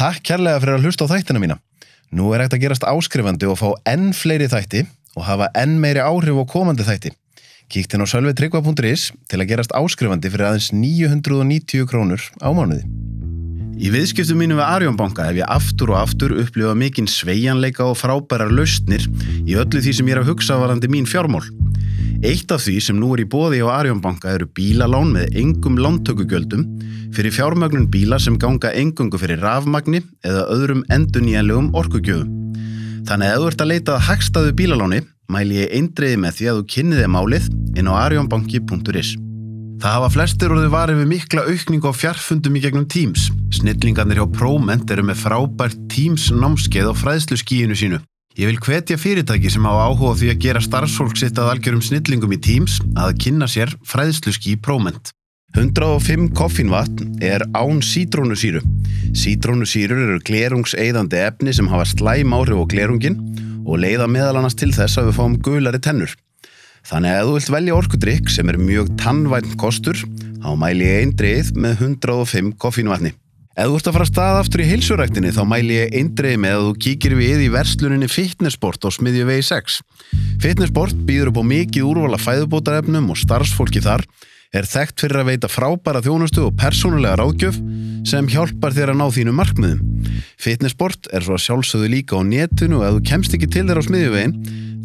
Takk kærlega fyrir að hlusta á þættina mína. Nú er hægt að gerast áskrifandi og fá enn fleiri þætti og hafa enn meiri áhrif á komandi þætti. Kíkt inn á sölveitryggva.is til að gerast áskrifandi fyrir aðeins 990 krónur á mánuði. Í viðskiptum mínu við Arjónbanka hef ég aftur og aftur upplifað mikinn sveigjanleika og frábærar lausnir í öllu því sem ég er að hugsa varandi mín fjármál. Eitt af því sem nú er í bóði á Arjónbanka eru bílalán með engum lántökugjöldum fyrir fjármögnun bíla sem ganga engungu fyrir rafmagni eða öðrum enduníanlegum orkugjöfum. Þannig að þú ert að leita að hagstaðu bílaláni, mæli ég eindreiði með því að þú kynniði málið inn á arjónbanki.is. Það hafa flestir orðið varið við mikla aukningu á fjarfundum í gegnum Teams. Snillingarnir hjá ProMent eru með frábært Teams námskeið á fræðslu skíinu sínu. Ég vil hvetja fyrirtæki sem hafa áhuga á því að gera starfsfólk sitt að algjörum snillingum í Teams að kynna sér fræðslu skí ProMent. 105 koffínvatn er án sítrónusýru. Sítrónusýrur eru glerungseiðandi efni sem hafa slæm áhrif á glerungin og leiða meðal annars til þess að við fáum gulari tennur. Þannig að þú vilt velja orkudrykk sem er mjög tannvænt kostur, þá mæli ég eindrið með 105 koffínvatni. Ef þú ert að fara að staða aftur í heilsuræktinni þá mæli ég eindrið með að þú kíkir við í versluninni Fitnessport á smiðju vegi 6. Fitnessport býður upp á mikið úrvala fæðubótarefnum og starfsfólki þar er þekkt fyrir að veita frábæra þjónustu og persónulega ráðgjöf sem hjálpar þér að ná þínu markmiðum. Fitnessport er svo að sjálfsögðu líka á netinu og ef þú kemst ekki til þér á smiðjuvegin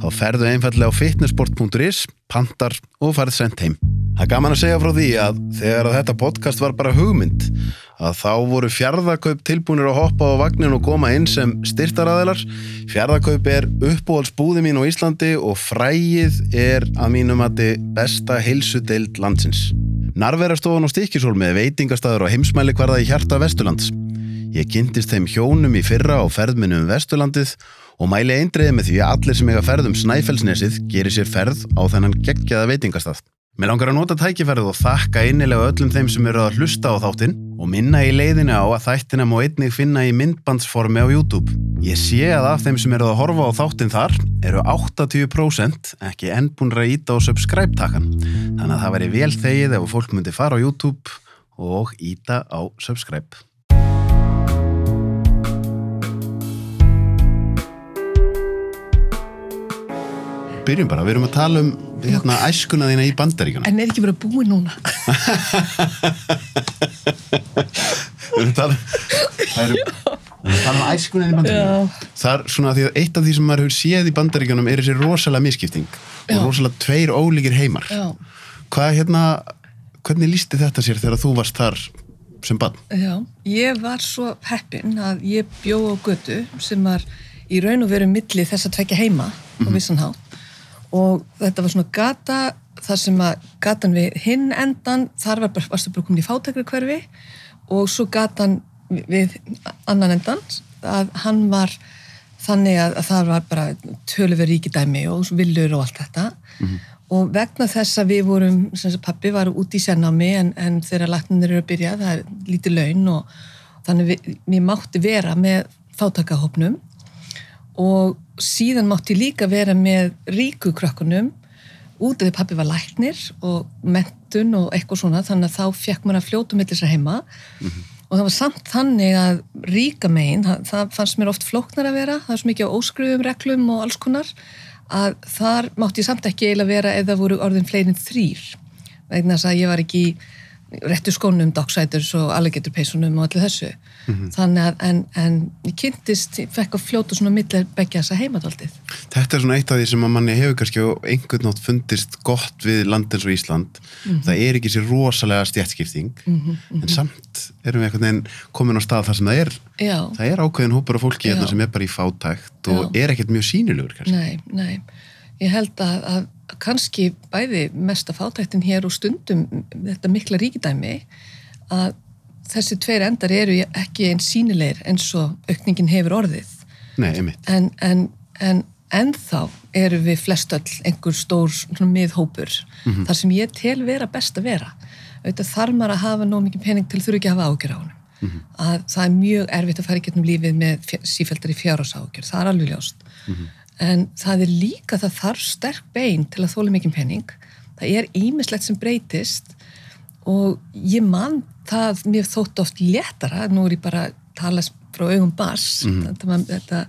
þá ferðu einfallega á fitnessport.is, pantar og farið sendt heim. Það er gaman að segja frá því að þegar að þetta podcast var bara hugmynd að þá voru fjárðakaup tilbúinir að hoppa á vagnin og koma inn sem styrtaræðilar. Fjárðakaup er uppbúhalsbúði mín á Íslandi og frægið er að mínum að þið besta heilsudeild landsins. Narverastofan á Stikisólmi er veitingastæður á heimsmæli hverða í hjarta Vesturlands. Ég kynntist þeim hjónum í fyrra á ferðminum um Vesturlandið og mæli eindriði með því að allir sem eiga ferð um Snæfellsnesið gerir sér ferð á þennan geggjaða veitingastað. Mér langar að nota tækifærið og þakka innilega öllum þeim sem eru að hlusta á þáttinn og minna í leiðinu á að þættina má einnig finna í myndbandsformi á YouTube. Ég sé að af þeim sem eru að horfa á þáttinn þar eru 80% ekki enn búin að íta á subscribe-takkan. Þannig að það væri vel þegið ef fólk myndi fara á YouTube og íta á subscribe. Byrjum bara, við erum að tala um hérna, æskuna þína í bandaríkuna. En er ekki bara búið núna? Við erum að tala, erum að tala um æskuna þína í bandaríkuna. Það er svona því að eitt af því sem maður hefur séð í bandaríkunum er þessi rosalega miskipting Já. og rosalega tveir ólíkir heimar. Já, Hvað hérna, hvernig lísti þetta sér þegar þú varst þar sem bann? já. Ég var svo heppin að ég bjó á götu sem var í raun og veru milli þess að tvekja heima á vissan hátt og þetta var svona gata þar sem að gatan við hinn endan þar var bara, varstu bara komin í fátækri hverfi og svo gatan við annan endan að hann var þannig að, að það var bara töluver ríkidæmi og villur og allt þetta. Og vegna þess að við vorum sem pappi var út í sennámi en, en þegar læknir eru að byrja það er lítið laun og þannig við, við mátti vera með fátakahopnum og síðan mátti líka vera með ríku krökkunum út af því pappi var læknir og mentun og eitthvað svona þannig að þá fekk maður að fljóta millir sér heima. Og það var samt þannig að ríka megin, það, það fannst mér oft flóknar að vera, það er svo mikið á óskruðum reglum og alls konar að þar mátti ég samt ekki eiginlega vera það voru orðin fleirin þrýr vegna þess að ég var ekki í réttu skónum, docksæturs og alligator peysunum og allir þessu þannig að en, en ég kynntist, ég fekk að fljóta svona millir begja þessa heimadaldið Þetta er svona eitt af því sem að manni hefur kannski á einhvern nátt fundist gott við land eins og Ísland. Það er ekki sér rosalega stjætskipting, en samt erum við einhvern veginn komin á stað þar sem það er, Já, það er ákveðin hópur af fólki hérna sem er bara í fátækt og Já. er ekkert mjög sínilegur kannski. nei, nei. Ég held að, að kannski bæði mesta fátæktin hér og stundum þetta mikla ríkidæmi að þessi tveir endar eru ekki eins sínilegir eins og aukningin hefur orðið. Nei, einmitt. en, en, en ennþá eru við flest öll einhver stór miðhópur þar sem ég tel vera best að vera. Auðvitað þarf maður að hafa nóg mikið pening til þurfi ekki að hafa ágjör á honum. Að það er mjög erfitt að fara í getnum lífið með sífældari fjárháságjör, það er alveg ljóst. En það er líka það þarf sterk bein til að þóla mikið pening. Það er ímislegt sem breytist og ég man það mér þótt oft léttara, nú er ég bara að tala frá augum bass þetta, var, þetta,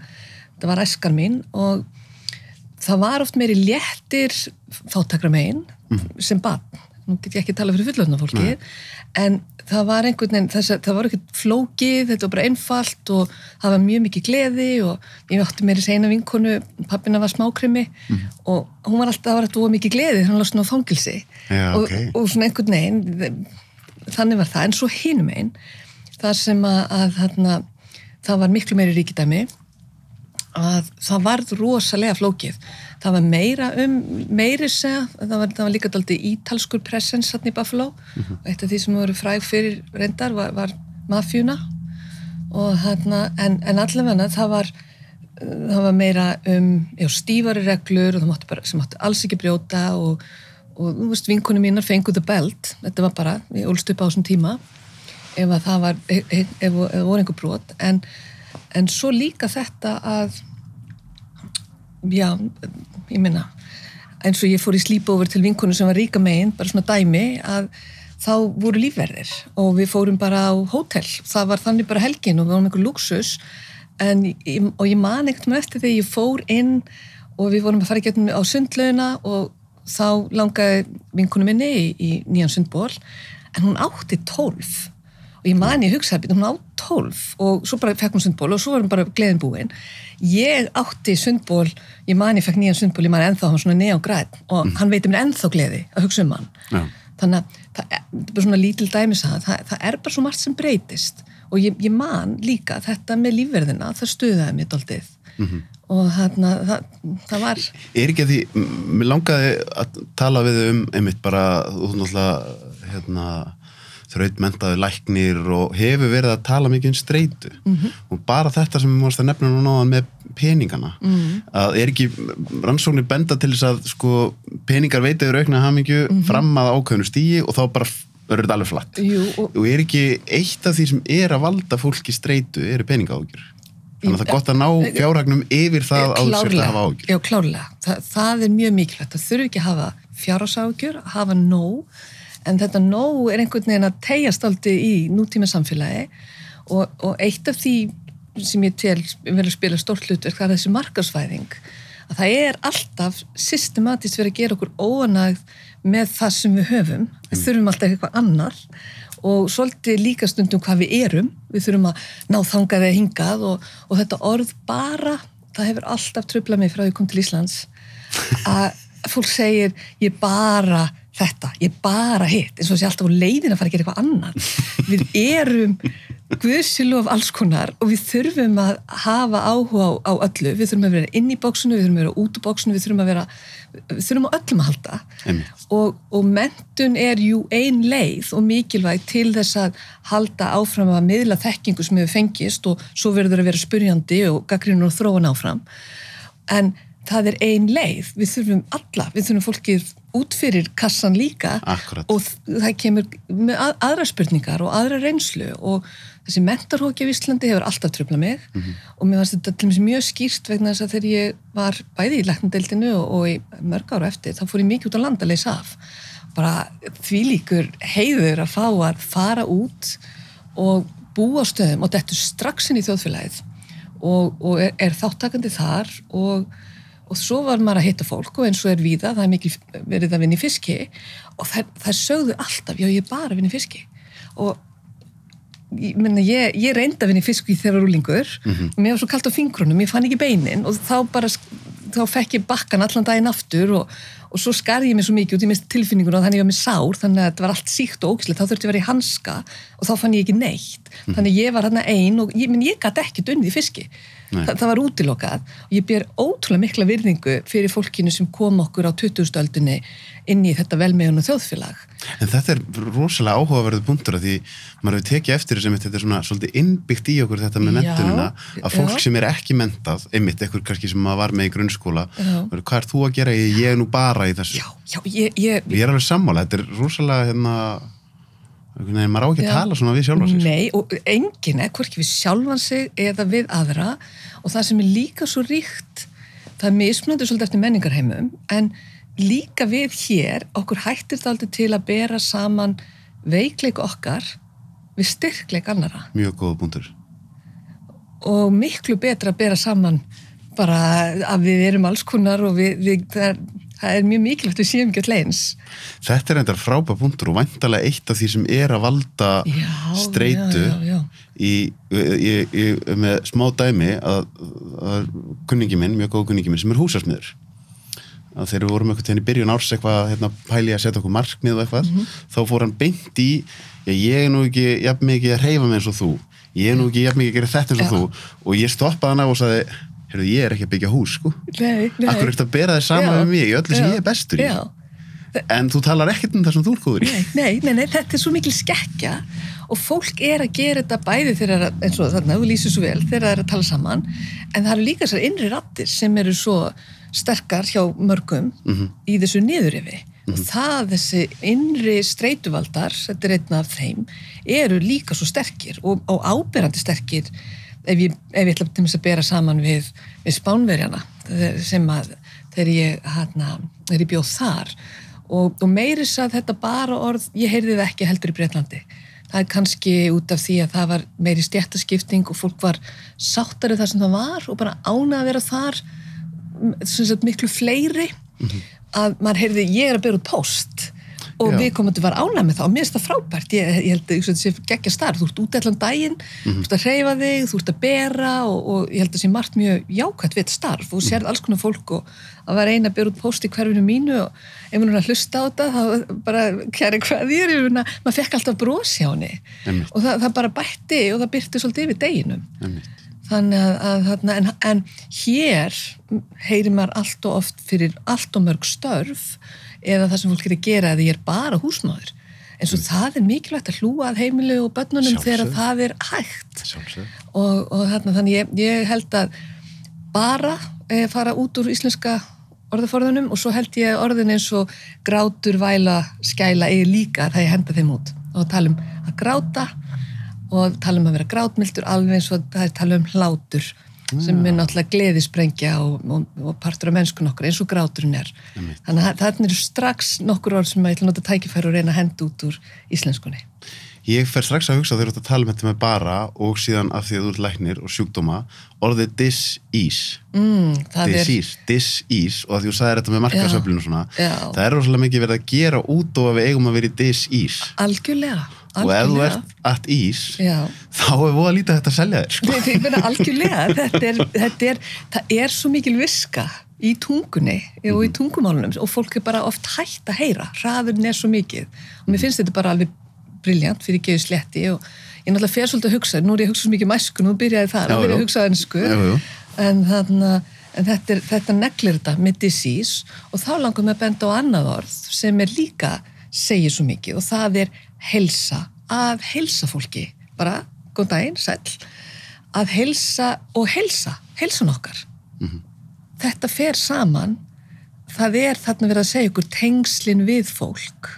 þetta var æskar mín og það var oft meiri léttir fátakra megin sem bann nú get ég ekki tala fyrir fullöfna fólki en það var einhvern veginn þess að það var ekkert flókið, þetta var bara einfalt og það var mjög mikið gleði og ég átti mér í segna vinkonu pappina var smákrimi og hún var alltaf, það var alltaf mikið gleði að losna á fangilsi Já, og, ok. og svona einhvern veginn þannig var það, en svo hinum einn þar sem að, að þarna, það var miklu meiri ríkidæmi að það varð rosalega flókið. Það var meira um meiri segja, það var, það var líka daldi ítalskur presens hann í Buffalo. Og eitt af því sem voru fræg fyrir reyndar var, var mafjuna og þarna, en, en allavega það var það var meira um já, stífari reglur og það mátti bara, sem mátti alls ekki brjóta og, og þú veist, vinkunum mínar fenguðu belt, þetta var bara, ég ólst upp á þessum tíma. Ef að það var, ef, ef, ef voru einhver brot, en, en svo líka þetta að já, ég minna eins og ég fór í sleepover til vinkonu sem var ríka megin, bara svona dæmi að þá voru lífverðir. Og við fórum bara á hótel, það var þannig bara helgin og við vorum einhver luxus en, og ég man ekkert með eftir þegar ég fór inn og við vorum að fara í getnum á sundlauna og þá langaði vinkonu minni í, í nýjan sundból en hún átti tólf. Og ég man ég hugsaði, hún á tólf. Og svo bara fekk hún sundból og svo var hún bara gleðin búin. Ég átti sundból ég man ég fekk nýjan sundból, ég man ennþá hann svona neon græn og hann veitir mér ennþá gleði að hugsa um hann. Já. þannig að það er bara svona lítil dæmis að það, það er bara svo margt sem breytist. Og ég, ég man líka þetta með lífverðina, það stuðaði mér daldið og þarna það, það var Er ekki að því, mér langaði að tala við um einmitt bara, þú náttúrulega hérna, þrautmentaði læknir og hefur verið að tala mikið um streitu. Og bara þetta sem við mást að nefna nú náðan með peningana. Að er ekki rannsóknir benda til þess að sko peningar veitaður aukna hamingju fram að ákveðnu stígi og þá bara verður þetta alveg flatt. Jú, og, og er ekki eitt af því sem er að valda fólki streitu eru peningaágjur þannig að það er gott að ná fjárhagnum yfir það að þú sért að hafa ágjur Já, klárlega. Þa, það er mjög mikilvægt. Það þurfi ekki að hafa fjárháságjur, hafa nóg, en þetta nóg er einhvern veginn að tegjast aldrei í nútíma samfélagi og, og eitt af því sem ég tel verið að spila stórt hlutverk, það er þessi markarsvæðing að það er alltaf systematist verið að gera okkur óanægð með það sem við höfum. Við þurfum alltaf eitthvað annar og svolítið líka stundum hvað við erum. Við þurfum að ná þangað eða hingað og, og þetta orð bara, það hefur alltaf tröflað mig frá því ég kom til Íslands. Að fólk segir ég bara þetta, ég bara hitt. Eins og þessi alltaf á leiðin að fara að gera eitthvað annar við erum guðsilu af alls konar og við þurfum að hafa áhuga á, á öllu. Við þurfum að vera inn í bóksinu, við þurfum að vera út úr bóksinu við þurfum að vera, við þurfum að öllum að halda. Og, og mentun er jú ein leið og mikilvæg til þess að halda áfram að miðla þekkingu sem hefur fengist og svo verður að vera spyrjandi og gaggrínur og þróan áfram. En það er ein leið, við þurfum alla, við þurfum fólkið út fyrir kassan líka Akkúrat. og það kemur með að, aðra spurningar og aðra reynslu og þessi mentarhóki á Íslandi hefur alltaf tröflað mig og mér varst þetta mjög skýrt vegna þess að þegar ég var bæði í læknadeildinu og, og í mörg ára eftir þá fór ég mikið út á land að leysa af. Bara því líkur heiður að fá að fara út og búa stöðum og þetta strax inn í þjóðfélagið og, og er, er þáttakandi þar og, og svo var maður að hitta fólk og eins og er víða, það er mikið verið að vinna í fiski og þær, þær sögðu alltaf, já ég er bara að vinna í fiski. Og ég, ég, ég reyndi að vinna í fiski þegar var rúlingur. Og mér var svo kalt á fingrunum, ég fann ekki beinin og þá bara, þá fekk ég bakkan allan daginn aftur og, og svo skarði ég mig svo mikið út í mest tilfinningun og þannig ég var með sár, þannig að þetta var allt síkt og ógislegt, þá þurfti ég að vera í hanska og þá fann ég ekki neitt, þannig ég var hérna ein og ég, ég gæti ekki dunnið í fiski. Þa, það var útilokað. Og ég ber ótrúlega mikla virðingu fyrir fólkinu sem kom okkur á 2000-öldunni inn í þetta velmegun og þjóðfélag. En þetta er rosalega áhugaverðu punktur að því maður hefur tekið eftir þess að þetta er svona svolítið innbyggt í okkur þetta með Já, mentunina að fólk já. sem er ekki mentað, einmitt ekkur kannski sem maður var með í grunnskóla Já. hvað er þú að gera, ég er nú bara í þessu. Já, já, ég, ég, Ég er alveg sammála, þetta er rosalega hérna, maður á ekki að Já. tala svona við sjálfa sig. Nei, og enginn er hvorki við sjálfan sig eða við aðra. Og það sem er líka svo ríkt það er mismunandi svolítið eftir menningarheimum en líka við hér okkur hættir það aldrei til að bera saman veikleik okkar við styrkleik annara mjög góða punktur. Og miklu betra að bera saman bara að við erum alls konar og við, við, það, er, það er mjög mikilvægt við séum ekki alltaf eins. Þetta er endar frábæð punktur og væntalega eitt af því sem er að valda Já, streitu já, já, já. Í, í, í, með smá dæmi að, að kunningi minn, mjög góð kunningi minn sem er húsasmiður. Að þegar við vorum eitthvað til í byrjun árs eitthvað hérna, pæli að setja okkur markmið og eitthvað Mhm. þá fór hann beint í ég er nú ekki jafn mikið að reyfa mig eins og þú. Ég er nú ekki jafn mikið að gera þetta eins og þú. Og ég stoppaði hann á og sagði heyrðu, ég er ekki að byggja hús sko. Nei, nei. Akkur þetta að bera saman Já, með mig í öllu sem ég er bestur í? En þú talar ekkert um það sem þú er góður í. Nei, nei, nei, þetta er svo mikil skekkja og fólk er að gera þetta bæði þegar, það er eins og þarna, þú lýsir svo vel, þegar það er að tala saman, en það eru líka þessar innri rattir sem eru svo sterkar hjá mörgum í þessu niðurifi og það þessi innri streituvaldar, þetta er einn af þeim, eru líka svo sterkir og, og áberandi sterkir ef ég, ef ég ætla til að bera saman við, við spánverjana þeir- sem að þegar ég, hana, þegar ég bjóð þar. Og, og meiris að þetta bara orð, ég heyrði það ekki heldur í Breitlandi. Það er kannski út af því að það var meiri stjættaskipting og fólk var sáttari þar sem það var og bara ánað að vera þar sem sagt miklu fleiri. Að maður heyrði ég er að bera út post og Já. við komum að vera ánað með það og mér finnst það frábært. Ég, ég held að þetta sé geggja starf. Þú ert út allan daginn, þú ert að hreyfa þig þú ert að bera og, og ég held að sé margt mjög jákvæmt við þetta starf. Og þú sérð alls konar fólk og að vera eina að bera út post í hverfinu mínu og ef maður er að hlusta á þetta þá bara kæri hvað er maður fekk alltaf bros hjá henni. Og það, það bara bætti og það byrti svolítið yfir deginum. Einmitt. þannig að, að en, en hér heyrir maður allt og oft fyrir allt og mörg störf eða það sem fólk er að gera eða ég er bara húsmaður eins og það er mikilvægt að hlúa að heimilu og börnunum þegar það er hægt. Og, og þarna, þannig ég, ég held að bara e, fara út úr íslenska orðaforðunum og svo held ég að orðin eins og grátur, væla, skæla eigi líka það ég henda þeim út. Og tala um að gráta og tala um að vera grátmildur alveg eins og það er tala um hlátur sem er náttúrulega gleðisprengja og, og, og partur af mennskun okkur eins og gráturinn er. Þannig að þarna eru strax nokkur orð sem ég ætla að nota tækifæri og reyna að henda út úr íslenskunni. Ég fer strax að hugsa þegar þú ert að tala um þetta með bara og síðan af því að þú ert læknir og sjúkdóma orðið dis-ease mm, það er disease, dis-ease og að því þú sagðir þetta með markasöflinu og svona Já. það er rosalega mikið verið að gera út og að við eigum að vera í dis-ease algjörlega, og ef þú ert at ease Já. þá er voða lítið að selja þér sko. Nei, ég meina algjörlega, þetta er, þetta er, það er svo mikil viska í tungunni og í tungumálunum og fólk er bara oft hægt að heyra, hraðurinn er svo mikið og mér finnst þetta bara alveg briljant fyrir geðu sletti og ég náttúrulega fer svolítið að hugsa, nú er ég að hugsa svo mikið mæsku, nú byrjaði Já, og byrjaði að hugsa jú. en, þarna, en þetta, er, þetta neglir þetta með disease og þá langar mig að benda á annað orð sem er líka segir svo mikið og það er helsa, að helsa fólki bara, góð daginn, sæll. Að helsa og helsa helsan okkar. Þetta fer saman. Það er þarna verið að segja ykkur tengslin við fólk.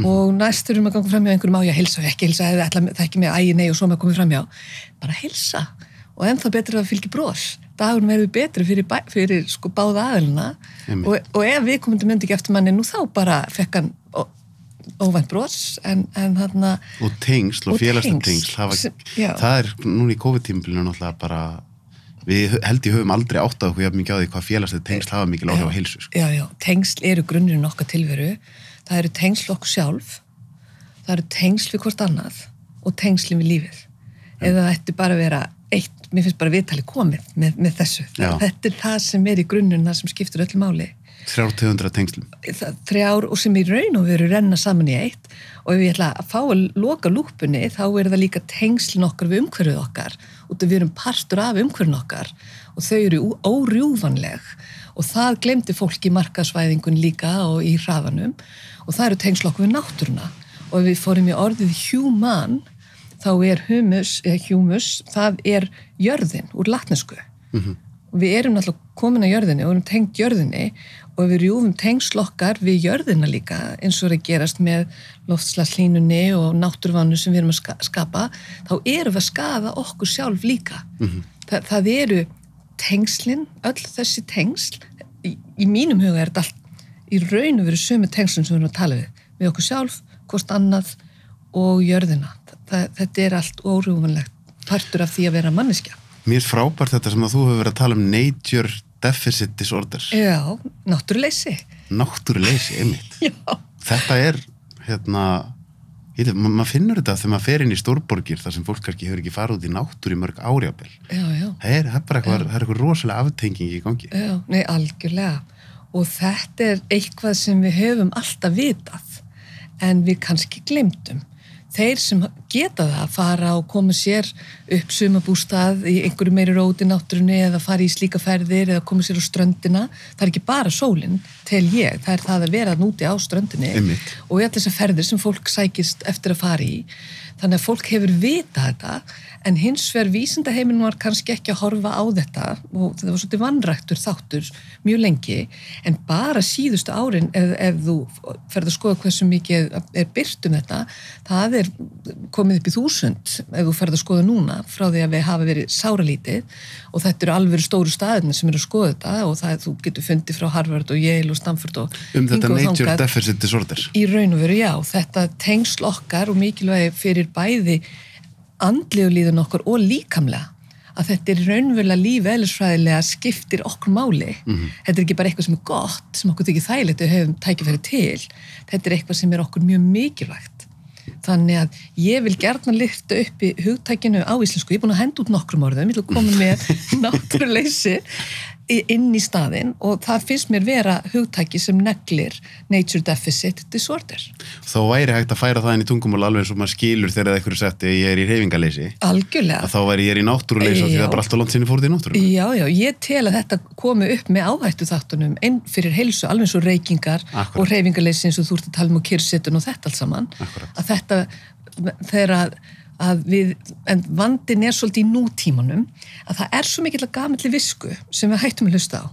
Og næst þurfum að ganga fram hjá einhverjum á ég helsa ekki helsa, eða ætla það ekki með ægi nei og svo maður komið fram hjá. Bara helsa og ennþá betur að það fylgir bros. Dagunum verður betri fyrir, fyrir sko báða aðelina og, og ef við komum til myndi ekki eftir manni nú þá bara fekk hann óvænt bros en, en þarna og tengsl og, Og félagslega tengsl, tengsl hafa, sem- já. það er núna í COVID-tímbilinu náttúrulega bara við held ég höfum aldrei áttað okkur jafn mikið á því hvað félagslega tengsl hafa mikil áhrif á heilsu sko. Já, já, tengsl eru grunnurinn okkar tilveru. Það eru tengsl okkur sjálf, það eru tengsl við hvort annað og tengslin við lífið. Eða það ætti bara að vera eitt, mér finnst bara viðtali komið með, með þessu. Já. Þetta er það sem er í grunnurinn, það sem skiptur öllu máli. Þrjár tegundra tengslum. Það, þrjár og sem í raun og veru renna saman í eitt. Og ef ég ætla að fá að loka lúpunni þá er það líka tengslin okkar við umhverfið okkar. Út af við erum partur af umhverfin okkar. Og þau eru órjúvanleg og það glemdi fólk í markasvæðingun líka og í hraðanum. Og það eru tengsl okkur við náttúruna. Og ef við fórum í orðið human þá er humus, eða humus það er jörðin úr latnesku. Og við erum náttúrulega komin að jörðinni og erum tengt jörðinni og við rjúfum tengslokkar við jörðina líka eins og er að gerast með loftslagslínunni og náttúrvannu sem við erum að ska skapa þá erum við að skaða okkur sjálf líka. Þa, það eru tengslin, öll þessi tengsl í, í mínum huga er þetta allt í raun og veru sömu tengslin sem við erum að tala við. Við okkur sjálf, hvort annað og jörðina. Þa, þetta er allt órjúfanlegt partur af því að vera manneskja. Mér er frábært þetta sem að þú hefur verið að tala um nature deficit disorder. Já, náttúruleysi. Náttúruleysi, einmitt. Já. Þetta er, hérna, veit, ma maður finnur þetta þegar maður fer inn í stórborgir þar sem fólk kannski hefur ekki farið út í náttúr í mörg árjábel. Já, já. Það er, bara eitthvað, er eitthvað rosalega aftenging í gangi. Já, nei, algjörlega. Og þetta er eitthvað sem við höfum alltaf vitað, en við kannski glemdum. Þeir sem geta það að fara og koma sér upp sumabústað í einhverju meiri róti náttúrunni eða fara í slíka ferðir eða koma sér á ströndina, það er ekki bara sólinn, tel ég, það er það að vera núti á ströndinni Einmitt. og í allir þessar ferðir sem fólk sækist eftir að fara í. Þannig að fólk hefur vitað þetta en hins vegar vísindaheimin var kannski ekki að horfa á þetta og það var svolítið vannræktur þáttur mjög lengi. En bara síðustu árin ef, ef þú ferð að skoða hversu mikið er byrt um þetta það er komið upp í þúsund ef þú ferð að skoða núna frá því að við hafa verið sáralítið. Og þetta eru alveg stóru staðina sem eru að skoða þetta og það er, þú getur fundið frá Harvard og Yale og Stanford og Um þetta nature deficit disorder. Í raun og veru já, þetta tengsl okkar og mikilvægi fyrir bæði andlegu líðun okkur og líkamlega að þetta er raunverulega líf eðlisfræðilega skiptir okkur máli. Þetta er ekki bara eitthvað sem er gott sem okkur þykir þægilegt og hefum tækifæri til. Þetta er eitthvað sem er okkur mjög mikilvægt. Þannig að ég vil gertna lifta upp í hugtækinu á íslensku, ég er búin að henda út nokkrum orðum, ég vil koma með náttúruleysi inn í staðinn og það finnst mér vera hugtæki sem neglir nature deficit disorder Þá væri hægt að færa það inn í tungumál alveg eins og maður skilur þegar það eitthvað setti ég er í reyfingaleysi. algjörlega Að þá væri ég er í náttúruleysi af því það er bara alltaf langt sinni fóruð í náttúruleysi. Já, já, ég tel að þetta komi upp með áhættu þáttunum einn fyrir heilsu, alveg eins og reykingar Akkúrat. og reyfingarleysi eins og þú ert að tala um og kyrsetun og þetta allt saman Akkúrat. að þetta, þegar að, að við, en vandin er svolítið í nútímanum, að það er svo mikill að gamilli visku sem við hættum að hlusta á.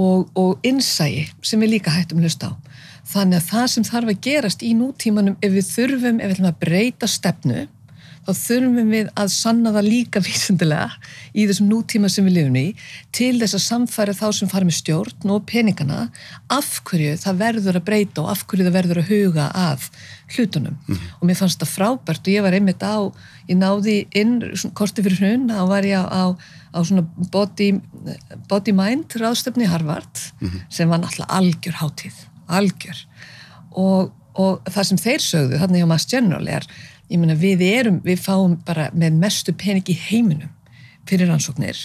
Og, og innsæi sem við líka hættum að hlusta á. Þannig að það sem þarf að gerast í nútímanum ef við þurfum, ef við ætlum að breyta stefnu þá þurfum við að sanna það líka vísindilega í þessum nútíma sem við lifum í til þess að samfæra þá sem fara með stjórn og peningana af hverju það verður að breyta og af hverju það verður að huga að hlutunum. Og mér fannst það frábært og ég var einmitt á, ég náði inn korti fyrir hrun, þá var ég á, á, á svona body, body mind ráðstöfni Harvard sem var náttúrulega algjör hátíð, algjör. Og, og það sem þeir sögðu þarna hjá Mass General er ég meina við erum, við fáum bara með mestu pening í heiminum fyrir rannsóknir.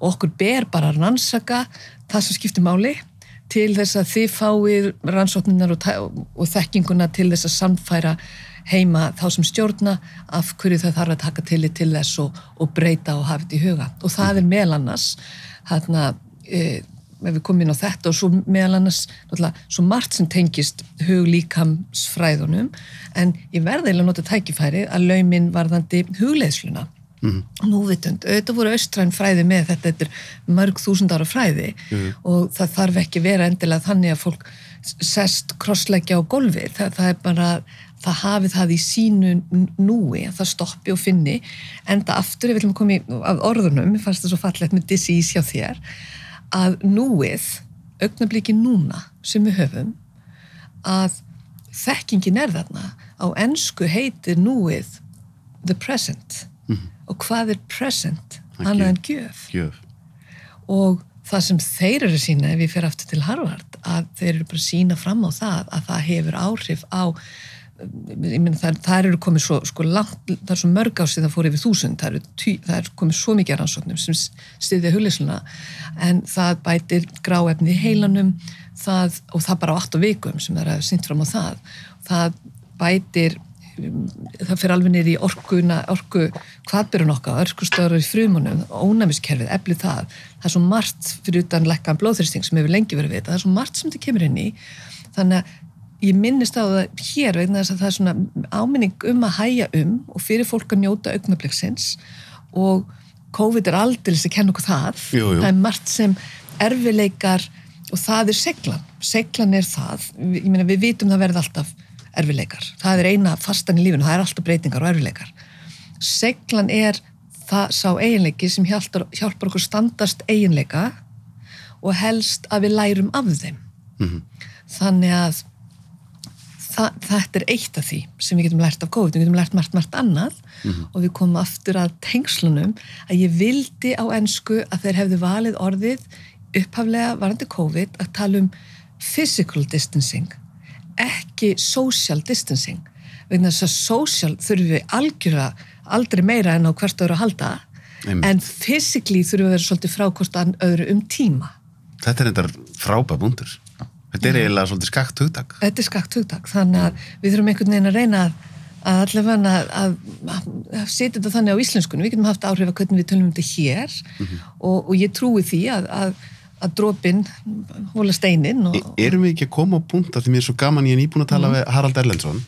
Og okkur ber bara að rannsaka það sem skiptir máli til þess að þið fáið rannsókninar og, og þekkinguna til þess að samfæra heima þá sem stjórna af hverju það þarf að taka til til þess og, og breyta og hafa þetta í huga. Og það er meðal annars hérna e, ef við komum inn á þetta og svo meðal annars svo margt sem tengist hug líkamsfræðunum en ég verði að nota tækifæri að laumin varðandi hugleiðsluna. Núvitund, auðvitað voru austræn fræði með þetta, þetta er mörg þúsund ára fræði og það þarf ekki vera endilega þannig að fólk sest krossleggja á golfi, það, það er bara það hafi það í sínu núi að það stoppi og finni. Enda aftur, ef við viljum koma í af orðunum, ég fannst það svo fallegt með disease hjá þér að núið, augnabliki núna sem við höfum að þekkingin er þarna. Á ensku heitir núið the present. Og hvað er present annað en gjöf. gjöf? Og það sem þeir eru sína ef ég fer aftur til Harvard að þeir eru bara sína fram á það að það hefur áhrif á meina það, það eru komið svo sko langt, það er svo mörg ásið það fór yfir þúsund, það það er komið svo mikið rannsóknum sem stiðja hulisluna en það bætir gráefni í heilanum það, og það bara á 8 vikum sem það er að sýnt fram á það. Það bætir um, það fyrir alveg niður í orkuna, orku hvaðbyrjun okkar, orkustöður í frumunum ónæmiskerfið, eflið það. Það er svo margt fyrir utan lekkan blóðþristing sem hefur lengi verið við það er svo margt sem þetta kemur inn í. Þannig að ég minnist á það hér vegna þess að það er svona áminning um að hæja um og fyrir fólk að njóta augnabliksins og COVID er aldils að kenna okkur það. Jú, jú. það er margt sem erfileikar og það er seglan seglan er það, ég meina við vitum það verði alltaf erfileikar það er eina fastan í lífinu, það er alltaf breytingar og erfileikar seglan er það sá eiginleiki sem hjálpar, hjálpar okkur standast eiginleika og helst að við lærum af þeim. Þannig að þa þetta er eitt af því sem við getum lært af COVID, við getum lært margt, margt annað og við komum aftur að tengslunum að ég vildi á ennsku að þeir hefðu valið orðið upphaflega varandi COVID að tala um physical distancing ekki social distancing. Vegna þess að social þurfum við algjörlega aldrei meira en á hvert öðru að halda. Einmitt. en physically þurfum við að vera svolítið frá hvort ann- öðru um tíma. Þetta er þetta frábæð búndur. Þetta er eiginlega svolítið skakt hugtak. þetta er skakt hugtak þannig að við þurfum einhvern veginn að reyna að, að allavega að, að, að setja þetta þannig á íslenskunum, við getum haft áhrif að hvernig við tölum um þetta hér og, og ég trúi því að, að, að dropin hóla steinin og, E- Erum við ekki að koma á punkt af því mér er svo gaman ég er nýbúin að tala Mhm. við Harald Erlendsson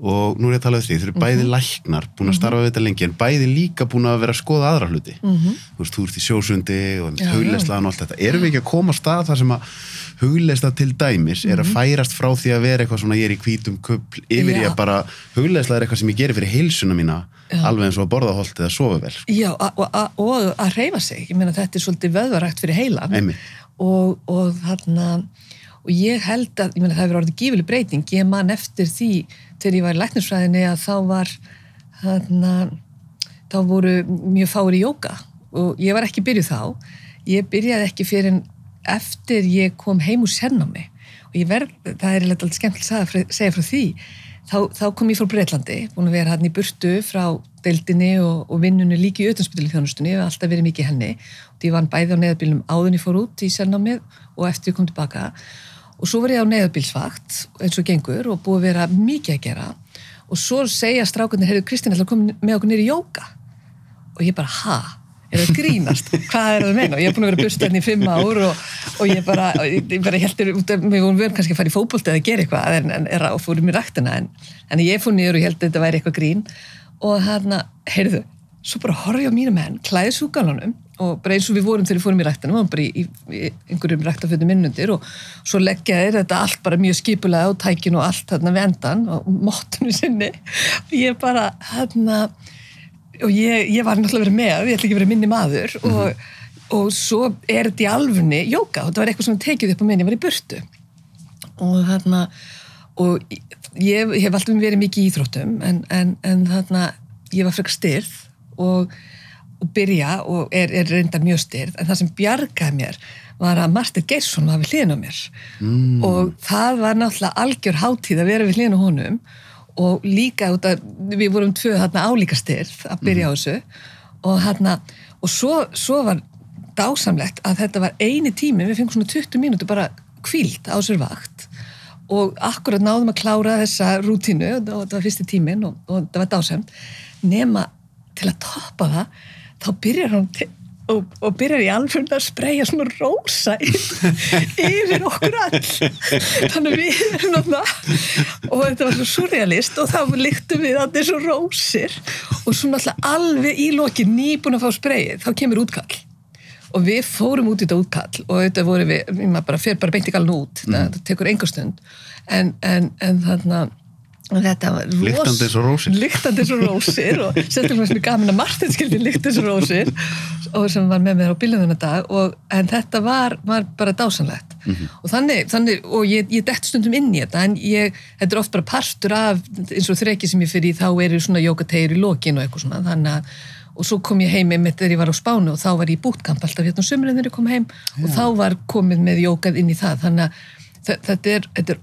og nú er ég að tala við því, þeir eru bæði læknar búin að Mhm. starfa við þetta lengi en bæði líka búin að vera að skoða aðra hluti. Þú veist, þú ert í sjósundi og Já, hugleislan og allt þetta, erum við ekki að koma á stað þar sem að hugleisla til dæmis er Mhm. að færast frá því að vera eitthvað svona ég er í hvítum kupl, yfir í Já. að bara hugleisla er eitthvað sem ég gerir fyrir heilsuna mína Já. alveg eins og að borða holt eða sofa vel Já, a- og, a- og að reyfa sig. Ég meina þetta er svolítið vöðvarægt fyrir heilan. Og, og þarna og ég held að, ég meina það hefur orðið gífileg breyting, ég man eftir því þegar ég var í læknisfræðinni að þá var þarna þá voru mjög fáir í jóka og ég var ekki byrjuð þá. Ég byrjaði ekki fyrir eftir ég kom heim úr sérnámi og ég verð, það er alltaf skemmtilega að segja frá, því þá, þá kom ég frá Breitlandi, búin að vera hann í burtu frá deildinni og, og vinnunni líki í utanspitali þjónustunni, ég hef alltaf verið mikið henni. Og ég vann bæði á neðabílum áðun ég fór út í sérnámið og eftir ég kom tilbaka. Og svo var ég á neðabílsvakt eins og gengur og búið að vera mikið að gera. Og svo segja strákunir, heyrðu Kristín ætla að koma með okkur nýri jóka og ég bara, ha? Er það grínast? Hvað er það að meina? Og ég er búin að vera bustarinn í fimm ár og, og ég bara, ég bara heldur út af, við vorum verið kannski að fara í fótbolti eða gera eitthvað en, en, en, og fórum í ræktina en, en ég fór niður og ég held að þetta væri eitthvað grín og hérna, heyrðu, svo bara horfði ég á mínu menn, klæði súgalunum og bara eins og við vorum þegar við fórum í ræktina, við vorum bara í, í, í einhverjum ræktafötum innundir og svo leggja þeir þetta allt bara mjög skipulega á tækin og allt þarna við endan og móttunni sinni og ég bara, hérna og ég, ég var náttúrulega verið með, ég ætla ekki vera minni maður og, og svo er þetta í alfunni jóka og þetta var eitthvað sem tekið upp á minni, ég var í burtu. Og þarna og ég, ég hef alltaf verið mikið í íþróttum en, en, en þarna ég var frekar styrð og, og byrja og er, er reynda mjög styrð. En það sem bjargaði mér var að Martin Geirsson var við hliðin á mér. Mm. og það var náttúrulega algjör hátíð að vera við hliðin á honum og líka út að við vorum tvö þarna álíka styrð að byrja á þessu. Og þarna og svo, svo var dásamlegt að þetta var eini tími, við fengum svona 20 mínútur bara kvíld á sér vakt. Og akkurat náðum að klára þessa rútínu og þetta var fyrsti tímin og, og þetta var dásamt nema til að toppa það þá byrjar hann og, og byrjar í alveg að spreyja svona rósa yfir okkur all þannig að við erum náttúrulega og þetta var svo surrealist og þá líktum við að þessu rósir og svo náttúrulega alveg í lokin nýbúin að fá spreyið, þá kemur útkall. Og við fórum út í þetta útkall og þetta voru við, maður bara fer bara beint í galn út það, það tekur enga stund. En, en, en þarna þetta var ros- Lyktandi eins og rósir. lyktandi eins og rósir og sérstaklega sem ég gaman að Martin skildi lykt eins og rósir og sem var með mér á bílunum dag og, en þetta var, var bara dásanlegt og þannig, þannig og ég, ég dett stundum inn í þetta en ég, þetta er oft bara partur af eins og þreki sem ég fyrir í þá eru svona jókategur í lokin og eitthvað svona þannig að og svo kom ég heim einmitt þegar ég var á Spánu og þá var ég í bútkamp alltaf hérna á sumrinn þegar ég kom heim og þá var komið með jókað inn í það þannig að þetta er, þetta er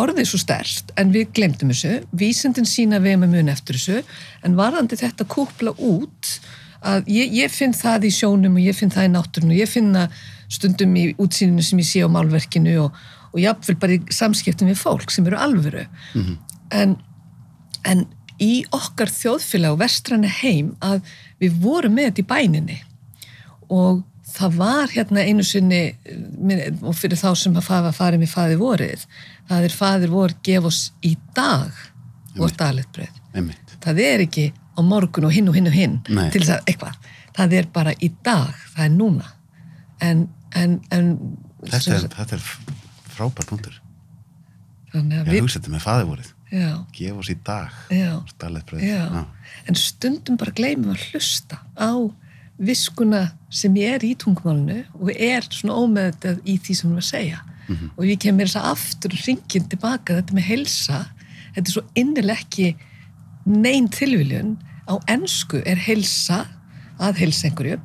orðið svo stærst en við glemdum þessu. Vísindin sína við með mun eftir þessu. En varðandi þetta kúpla út að ég, ég finn það í sjónum og ég finn það í náttúrun og ég finn það stundum í útsýninu sem ég sé á málverkinu og, og jáfnvel bara í samskiptum við fólk sem eru alvöru. En en í okkar þjóðfélag og vestranna heim að við vorum með þetta í bæninni og það var hérna einu sinni minn- og fyrir þá sem að faða farið með faði vorið það er faðir vor gef oss í dag vort daglegt bröð einmitt. Það er ekki á morgun og hinn og hinn og hinn Nei. til þess að eitthvað. Það er bara í dag, það er núna. En, en, en þetta er, þetta er frábær punktur. Þannig að við hugsa þetta með faðivorið já, gef oss í dag Já. Já. en stundum bara gleymum að hlusta á viskuna sem ég er í tungumálinu og er svona ómeðvitað í því sem hún var að segja. Og ég kemur þess að aftur ringin tilbaka þetta með helsa þetta er svo innileg ekki neyn tilviljun. Á ensku er heilsa að heilsa einhverjum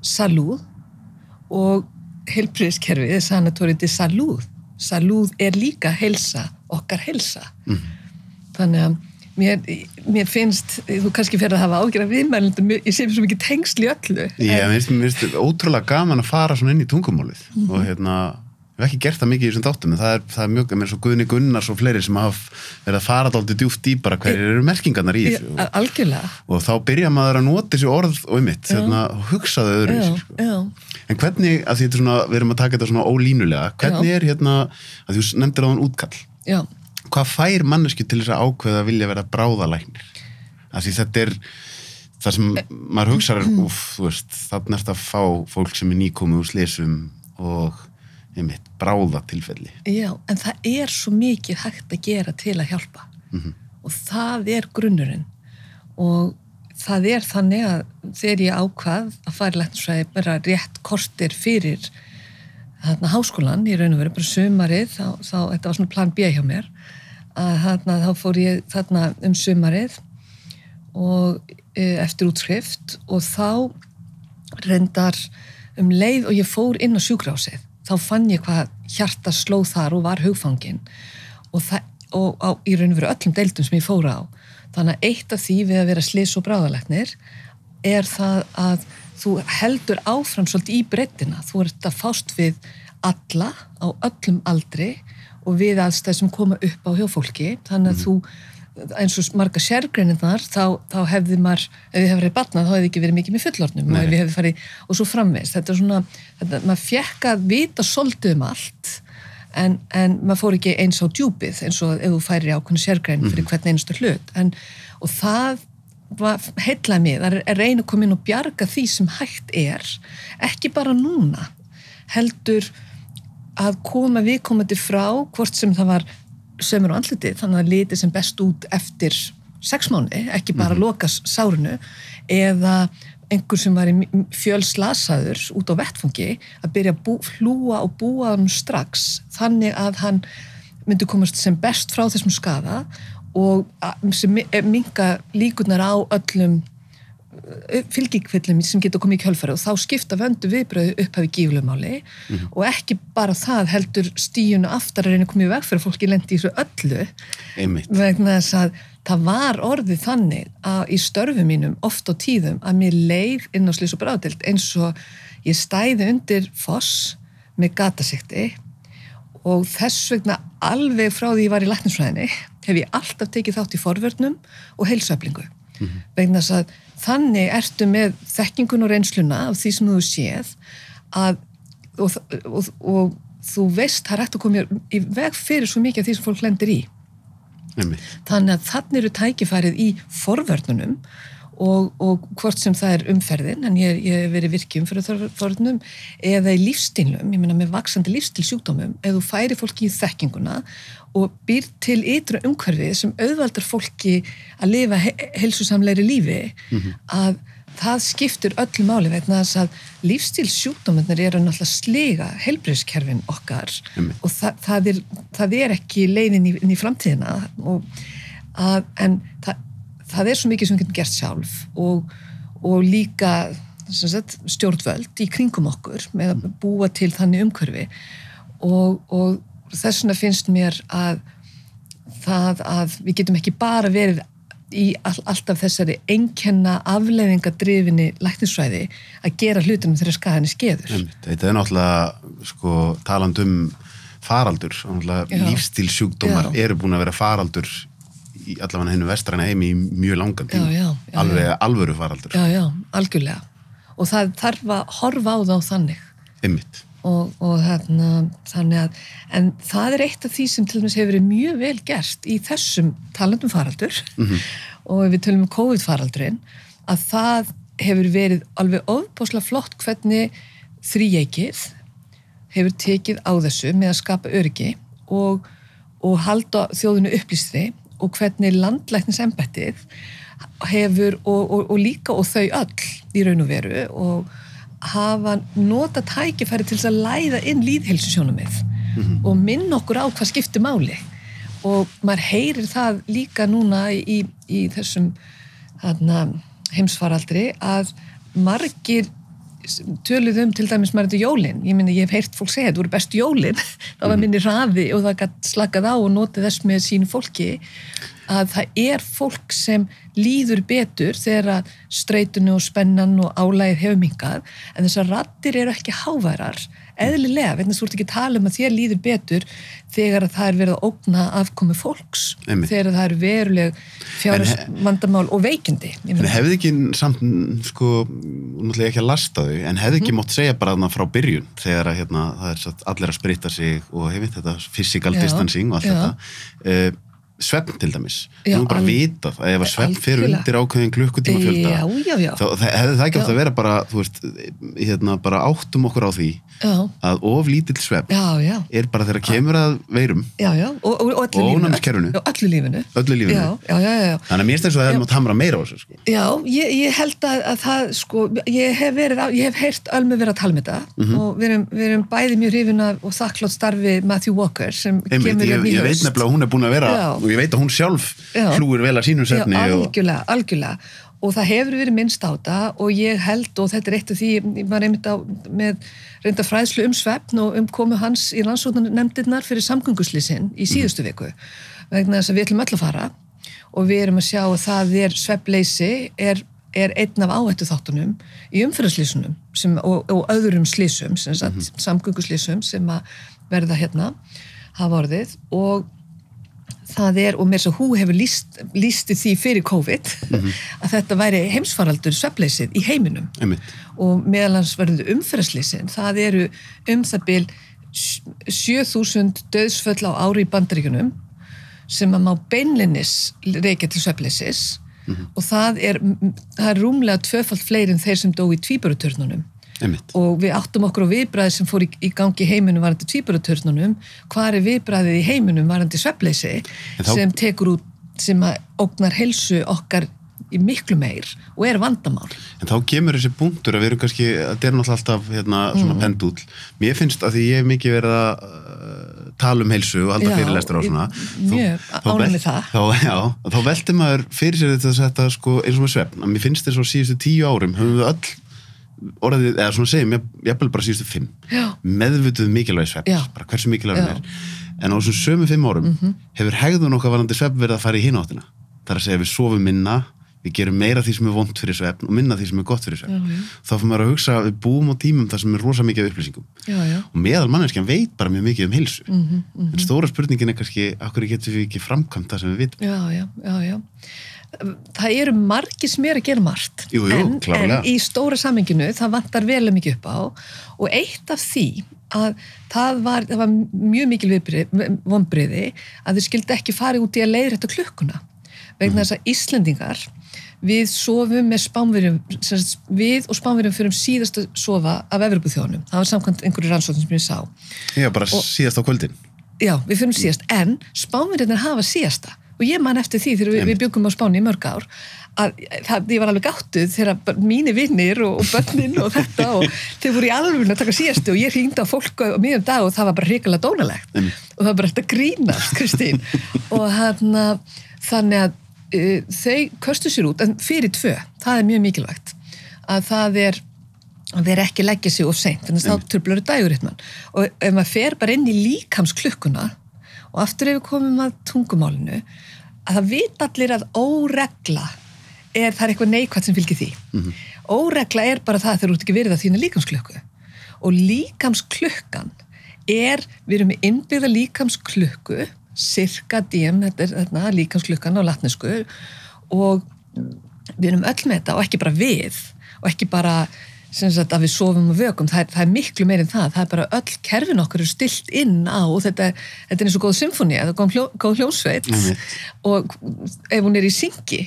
salúð og heilbriðskerfið er sanatorið til salúð. Salúð er líka heilsa okkar heilsa. Þannig að mér, mér finnst þú kannski fyrir að hafa ágjörða viðmælundum ég sé svo mikið tengsl í öllu. Ég mér finnst- finnst ótrúlega gaman að fara svona inn í tungumálið. Mhm. og hérna, ég hef ekki gert það mikið í þessum þáttum en það er, það er mjög, mér er svo Guðni Gunnars og fleiri sem hafa verið að fara dálítið djúft í bara hverjir eru merkingarnar í þessu a- algjörlega. og þá byrja maður að nota þessi orð og mitt, hérna, hugsaðu öðru já, sko. já, en hvernig, að því þetta er svona, við erum að taka þetta svona ólínulega, hvernig Já. er hérna að þú nefndir á hann útkall? Já, hvað fær manneski til þess að ákveða að vilja vera bráðalæknir? Þetta er það sem maður hugsa er úf, þú veist, þannig er þetta að fá fólk sem er nýkomið úr slesum og einmitt, bráða tilfelli já en það er svo mikið hægt að gera til að hjálpa. Og það er grunnurinn. Og það er þannig að þegar ég ákvað að fara í læknisfræði bara rétt kortir fyrir þarna háskólan í raun og veru, bara sumarið þá, þá, þetta var svona plan B hjá mér að þarna, þá fór ég þarna um sumarið og e, eftir útskrift og þá reyndar um leið og ég fór inn á sjúkrásið þá fann ég hvað hjarta sló þar og var hugfangin og, það, og á, í raun og veru öllum deildum sem ég fór á. Þannig að eitt af því við að vera slis og bráðalæknir er það að þú heldur áfram svolítið í breyttina þú ert að fást við alla á öllum aldri og við aðstæð sem koma upp á hjá fólki. Þannig að þú eins og marga sérgreininnar þá, þá hefði maður, ef við hefði verið batnað þá hefði ekki verið mikið með fullornum og, farið, og svo framveist þetta er svona, þetta, maður fekk að vita svolítið um allt en, en maður fór ekki eins á djúpið eins og ef þú færir ákveðinu sérgrein fyrir hvern einustu hlut. En, og það var heitlaði mig, það er koma inn og bjarga því sem hægt er ekki bara núna heldur að koma viðkomandi frá hvort sem það var sömur og andliti þannig að liti sem best út eftir sex mánu, ekki bara mm loka sárunu eða einhver sem var í fjölslasaður út á vettfungi að byrja að bú, hlúa og búa hann strax þannig að hann myndi komast sem best frá þessum skada og sem mi- minka líkunar á öllum fylgikvillum sem getur komið í kjölfæri og þá skipta vöndu viðbröðu upphafi gíflumáli og ekki bara það heldur stíunu aftar að reyna að koma í veg fyrir fólki lendi í þessu öllu. Einmitt, vegna þess að það var orðið þannig að í störfum mínum oft á tíðum að mér leið inn á slís og bráðdelt eins og ég stæði undir foss með gatasikti og þess vegna alveg frá því ég var í læknisfræðinni hef ég alltaf tekið þátt í forvörnum og heilsöflingu vegna þess að þannig ertu með þekkingun og reynsluna af því sem þú séð að og, og, og þú veist það er hægt að koma í veg fyrir svo mikið af því sem fólk lendir í. Einmitt. Þannig að þannig eru tækifærið í forvörnunum og, og hvort sem það er umferðin en ég, ég hef verið virkjum fyrir forvörnunum eða í lífstílum, ég meina með vaksandi lífstílsjúkdómum, ef þú færi fólki í þekkinguna og býr til ytra umhverfið sem auðvaldar fólki að lifa he heilsusamleiri lífi að það skiptur öllu máli vegna þess að lífstílsjúkdómurnir eru náttúrulega sliga heilbriðskerfin okkar. Einmitt. og það, það, er, það er ekki leiðin í, í framtíðina og að, en það, það er svo mikið sem við getum gert sjálf og, og líka sagt, stjórnvöld í kringum okkur með að búa til þannig umhverfi. Og, og þess vegna finnst mér að það að við getum ekki bara verið í all, alltaf þessari einkenna afleiðingadrifinni læknisfræði að gera hlutunum þegar skaðinni skeður. Þetta er náttúrulega sko, taland um faraldur Já. eru búin að vera faraldur í allavega hennu vestræna heimi í mjög langan tíma Já, já, já, alveg alvöru faraldur Já, já, algjörlega. Og það þarf að horfa á það á þannig. einmitt, Og, og þarna, þannig að, en það er eitt af því sem til dæmis hefur verið mjög vel gert í þessum talandum faraldur. Og ef við tölum um COVID-faraldurinn, að það hefur verið alveg ofbáslega flott hvernig þrýjeikið hefur tekið á þessu með að skapa öryggi og, og halda þjóðinu upplýstri og hvernig landlæknis embettið hefur og, og, og líka og þau öll í raun og veru og hafa nota tækifæri til þess að læða inn líðheilsusjónumið og minna okkur á hvað skiptir máli. Og maður heyrir það líka núna í, í þessum þarna, heimsfaraldri að margir töluð um til dæmis maður þetta jólin. Ég minni ég hef heyrt fólk segja þetta voru best jólin. Það var minni raði og það gætt slakað á og notið þess með sínu fólki að það er fólk sem líður betur þegar að streytunu og spennan og álægir hefur mingað en þessar rattir eru ekki háværar eðlilega, vegna þú ert ekki að tala um að þér líður betur þegar að það er verið að ógna afkomi fólks Einmitt. þegar það eru veruleg fjárhans vandamál og veikindi En hefði ekki samt, sko, náttúrulega ekki að lasta þau, en hefði ekki mátt segja bara þarna frá byrjun, þegar að hérna, það er satt allir að spritta sig og hefði þetta physical Já, distancing og allt já. þetta. Uh, svefn til dæmis. Já, Nú er bara al- vitað að ef að svefn fyrir undir ákveðin klukkutíma fjölda, Já, já, já. þá það- hefði það ekki átt að vera bara, þú veist, hérna, bara áttum okkur á því já, að of lítill svefn já, já er bara þegar kemur að veirum, Já, já, og, og, og öllu Og lífinu. ónæmiskerfinu. Öllu lífinu. öllu lífinu. Já, já, já, já. Þannig að mér stæðis að það hefði mátt hamra meira á þessu, sko. Já, ég, ég held að, að það, sko, ég hef verið, á, ég hef heyrt Ölmu vera að tala með þetta Mhm. og við erum, við erum bæði mjög hrifin af og þakklátt starfi Matthew Walker sem Einmitt, kemur ég, og ég veit að hún sjálf Já. hlúir vel að sínum Já, svefni og, algjörlega, algjörlega. Og það hefur verið minnst á þetta og ég held og þetta er eitt af því, ég var einmitt á með reynda fræðslu um svefn og um komu hans í rannsóknarnefndirnar fyrir samgönguslisinn í síðustu viku vegna þess að við ætlum öll að fara og við erum að sjá að það er svefnleysi er, er einn af áhættu þáttunum í umfyrirslísunum sem, og, og öðrum slísum sem sagt, samgönguslísum sem að verða hérna hafa orðið. Og það er, og mér svo hú hefur líst, lísti því fyrir COVID að þetta væri heimsfaraldur svefleysið í heiminum. Einmitt, og meðalans verður umferðslýsin það eru um það bil 7000 döðsföll á ári í bandaríkunum sem að má beinlinnis reykja til svefleysis og það er, það er rúmlega tvöfald fleiri en þeir sem dó í tvíburutörnunum einmitt. og við áttum okkur á viðbræði sem fór í, í gangi heiminum varandi tvíburatörnunum hvað er viðbræðið í heiminum varandi svefleysi En þá- sem tekur út sem að ógnar helsu okkar í miklu meir og er vandamál En þá kemur þessi punktur að við erum kannski, þetta er náttúrulega alltaf hérna, svona Mm. pendúll. Mér finnst að því ég hef mikið verið að uh, tala um heilsu og Já, fyrirlestur á svona. mjög með það. Þá, já, þá velti maður fyrir sér þetta, þetta sko, eins og með svefn. Að mér finnst þess að síðustu tíu árum höfum við öll orðið, eða svona segjum, jafnvel bara síðustu fimm, Já. meðvituð mikilvæg Já. bara hversu mikilvæg. Mhm. er. En á þessum sömu fimm árum hefur hegðun okkar varandi svefn verið að fara í hináttina. Það er að segja við sofum minna, við gerum meira því sem er vond fyrir svefn og minna því sem er gott fyrir já. Þá fyrir maður að hugsa við búum á tímum þar sem er rosa mikið af upplýsingum. já, já, Og meðal manneskjan veit bara mjög mikið um heilsu. Mhm, En stóra spurningin er kannski, akkur getur við ekki framkvæmt það sem við vitum. já, já, já, já. Það eru margir sem er að gera margt. Jú, jú, en, en í stóra saminginu það vantar vel mikið upp á. Og eitt af því að það var, það var mjög mikil vonbriði að þau skildi ekki farið út í að leiðra þetta klukkuna. Vegna þess að Íslendingar við sofum með spánverjum við og spánverjum fyrir síðast að sofa af Evropuþjónum, það var samkvæmt einhverju rannsókn sem ég sá. Já, bara síðast á kvöldin. Já, við fyrir síðast, en spánverðinir hafa síðasta og ég man eftir því þegar við, við byggum á Spáni í mörg ár að það, ég var alveg gáttuð þegar mínir vinnir og, og börnin og þetta og þeir voru í alveg að taka síðastu og ég hringdi á fólk á miðjum dag og það var bara hrikalega dónalegt. Einmitt. og það var bara eftir að grínast, Kristín. Og hann þannig að uh, þau köstu sér út en fyrir tvö, það er mjög mikilvægt að það er að vera ekki leggja sig of seint þannig að þá tröflur dæguritman og ef maður fer bara inn í líkamsklukkuna og aftur ef við komum að tungumálinu að það vita allir að óregla er, það er eitthvað neikvægt sem fylgir því. Óregla er bara það þegar þú ert ekki verið að þína líkamsklukku. Og líkamsklukkan er, við erum með innbyggða líkamsklukku cirka diem, þetta er þetta, líkamsklukkan á latnesku. Og við erum öll með þetta og ekki bara við og ekki bara sagt að við sofum og vökum, það er, það er miklu meir en það, það er bara öll kerfin okkur stilt inn á og þetta, þetta er eins og góð symfóni, þetta er góð, hljó, góð hljósveit Einmitt. og ef hún er í syngi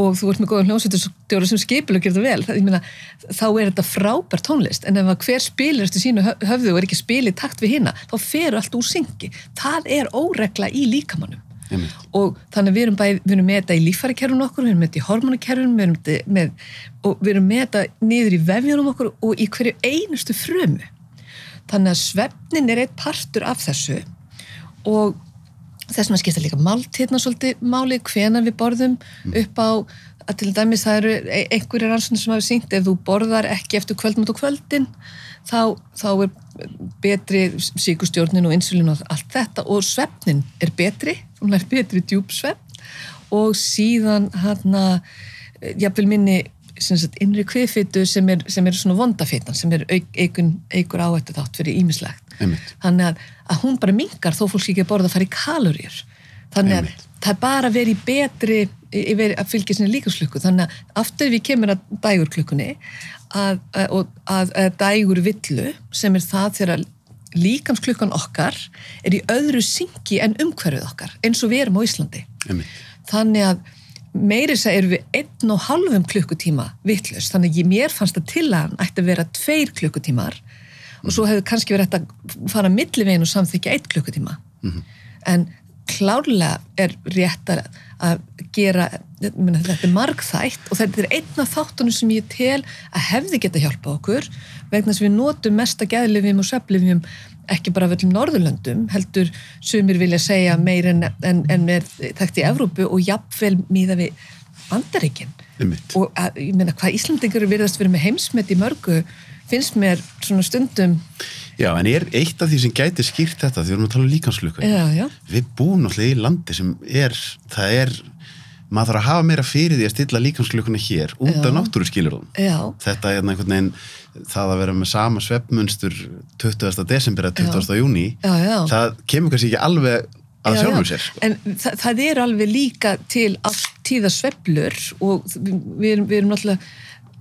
og þú ert með góðan hljómsveitarstjóra sem skipil og gerir það vel, það, meina, þá er þetta frábær tónlist, en ef að hver spilir eftir sínu hö- höfðu og er ekki spilið takt við hinna, þá ferur allt úr syngi. Það er óregla í líkamannum Einmitt. og þannig að við erum, bæ, við erum með þetta í líffærikerfun okkur, við erum með þetta í hormonakerfun við erum með, og við erum með þetta niður í vefjunum okkur og í hverju einustu frumu þannig að svefnin er eitt partur af þessu og þess vegna skipta líka máltíðna svolítið máli hvenar við borðum upp á að til dæmis það eru e- einhverjir rannsóknir sem hafa sínt ef þú borðar ekki eftir kvöldmátt og kvöldin þá, þá er betri síkustjórnin og insulin og allt þetta. Og svefnin er betri hún er betri djúpsvefn. Og síðan hann að jafnvel minni sagt, innri kviðfitu sem er, sem er svona vondafitan sem er auk, eigun, eigur áhættu þátt fyrir ímislegt þannig að, að hún bara mingar þó fólk ekki að borða að fara í kalóriur þannig að Einmitt. það er bara verið betri yfir að fylgja sinni líkansklukku þannig að aftur við kemur að dægurklukkunni að, að, að, að, að dægur villu sem er það þegar líkamsklukkan okkar er í öðru syngi en umhverfið okkar eins og við erum á Íslandi. Einmitt. þannig að meiri þess að erum við einn og halvum klukkutíma vittlust, þannig að ég mér fannst að til að hann ætti að vera tveir klukkutímar og svo hefur kannski verið hægt að fara millivegin og samþykja eitt klukkutíma. En klárlega er rétt að, að gera ég meina, þetta er margþætt og þetta er einn af þáttunum sem ég tel að hefði geta hjálpa okkur vegna að við notum mesta geðlifjum og sveflifjum ekki bara af öllum Norðurlöndum heldur sumir vilja segja meir en, en, en er þekkt í Evrópu og jafnvel míða við Bandaríkin Einmitt. og að, ég meina hvað Íslandingur virðast verið með heimsmet í mörgu finnst mér svona stundum Já, en er eitt af því sem gæti skýrt þetta því við erum að tala um líkanslöku já, já, við búum náttúrulega í landi sem er það er, maður þarf að hafa meira fyrir því að stilla líkanslökuna hér út Já. af náttúru skilurðum já, þetta er einhvern veginn það að vera með sama svefnmunstur 20. desember eða 20. júni Já, já. það kemur kannski ekki alveg að Já, sjálfum já. sér sko. En það, það er alveg líka til alltíða sveflur og við, við erum náttúrulega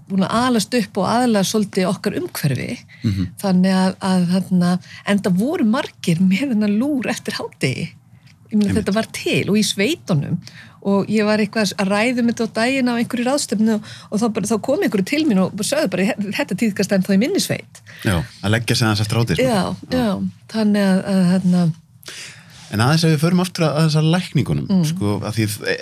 búin að alast upp og aðalega svolítið okkar umhverfi. Mhm. þannig að, að þarna, en það voru margir með hennar lúr eftir meina þetta var til og í sveitunum. Og ég var eitthvað að ræðum þetta á daginn á einhverju ráðstöfnu og, þá, bara, þá kom einhverju til mín og sögðu bara þetta tíðkast en þá í minni sveit Já, að leggja sig aðeins eftir átið sko. já, já, þannig að, að þarna, En aðeins ef við förum aftur að, að þessar lækningunum, Mm. sko, að því e,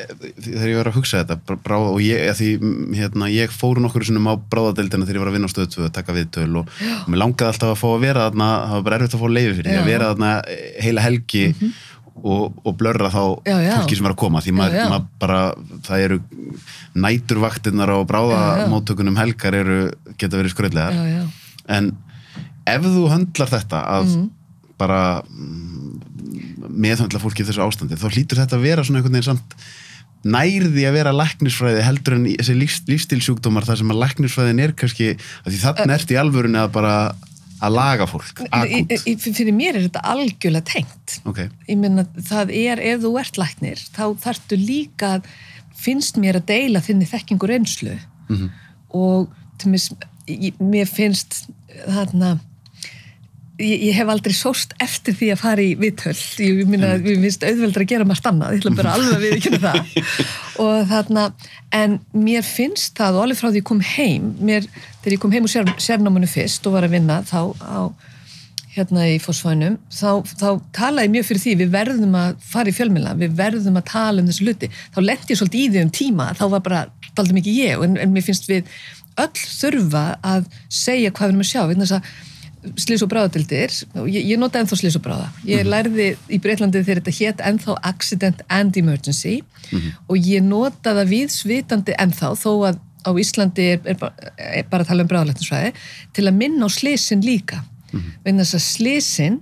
þegar ég var að hugsa þetta, brá, og ég, að því, mm, hérna, ég fóru nokkur sinnum á bráðadeildina þegar ég var að vinna á stöðu 2 að taka viðtöl og, og mér langaði alltaf að fá að vera þarna, það var bara erfitt að fá leiði fyrir því, að vera þarna e, heila helgi og, og blörra þá Já, já. fólki sem er að koma, því maður, maður bara, það eru næturvaktirnar á bráðamóttökunum helgar eru, geta verið skröðlegar en ef þú höndlar þetta að Mhm. Bara mm, meðhöndla fólki í þessu ástandi þá hlýtur þetta að vera svona einhvern veginn samt nærði að vera læknisfræði heldur en þessi lífs, lífstilsjúkdómar þar sem að læknisfræðin er kannski því þannig ert í alvörunni að bara að laga fólk, í, fyrir mér er þetta algjörlega tengt. Ok, ég meina það er ef þú ert læknir þá þarftu líka finnst mér að deila þinni þekkingur einslu Mhm. og til mér, mér finnst þarna ég, ég hef aldrei sóst eftir því að fara í viðtöl. Ég minna að við finnst auðveldur að gera margt annað. Ég ætla bara alveg að viðkynna það. Og þarna, en mér finnst það og alveg frá því ég kom heim mér, þegar ég kom heim úr sér, sérnámanu fyrst og var að vinna þá á hérna í fósfænum, þá, þá talaði mjög fyrir því, við verðum að fara í fjölmjöla, við verðum að tala um þessu hluti. Þá lendi ég svolítið í því um tíma þá var bara, daldi mikið ég en, en mér finnst við öll þurfa að segja hvað við erum að sjá, vegna þess að slís og bráðadildir, og ég, ég nota ennþá slís og bráða, ég lærði í Breitlandi þegar þetta hét ennþá accident and emergency. Og ég nota það viðsvitandi ennþá þó að á Íslandi er, er, bara, er bara að tala um bráðalæknisfræði til að minna á slisin líka. Vegna þess að slisin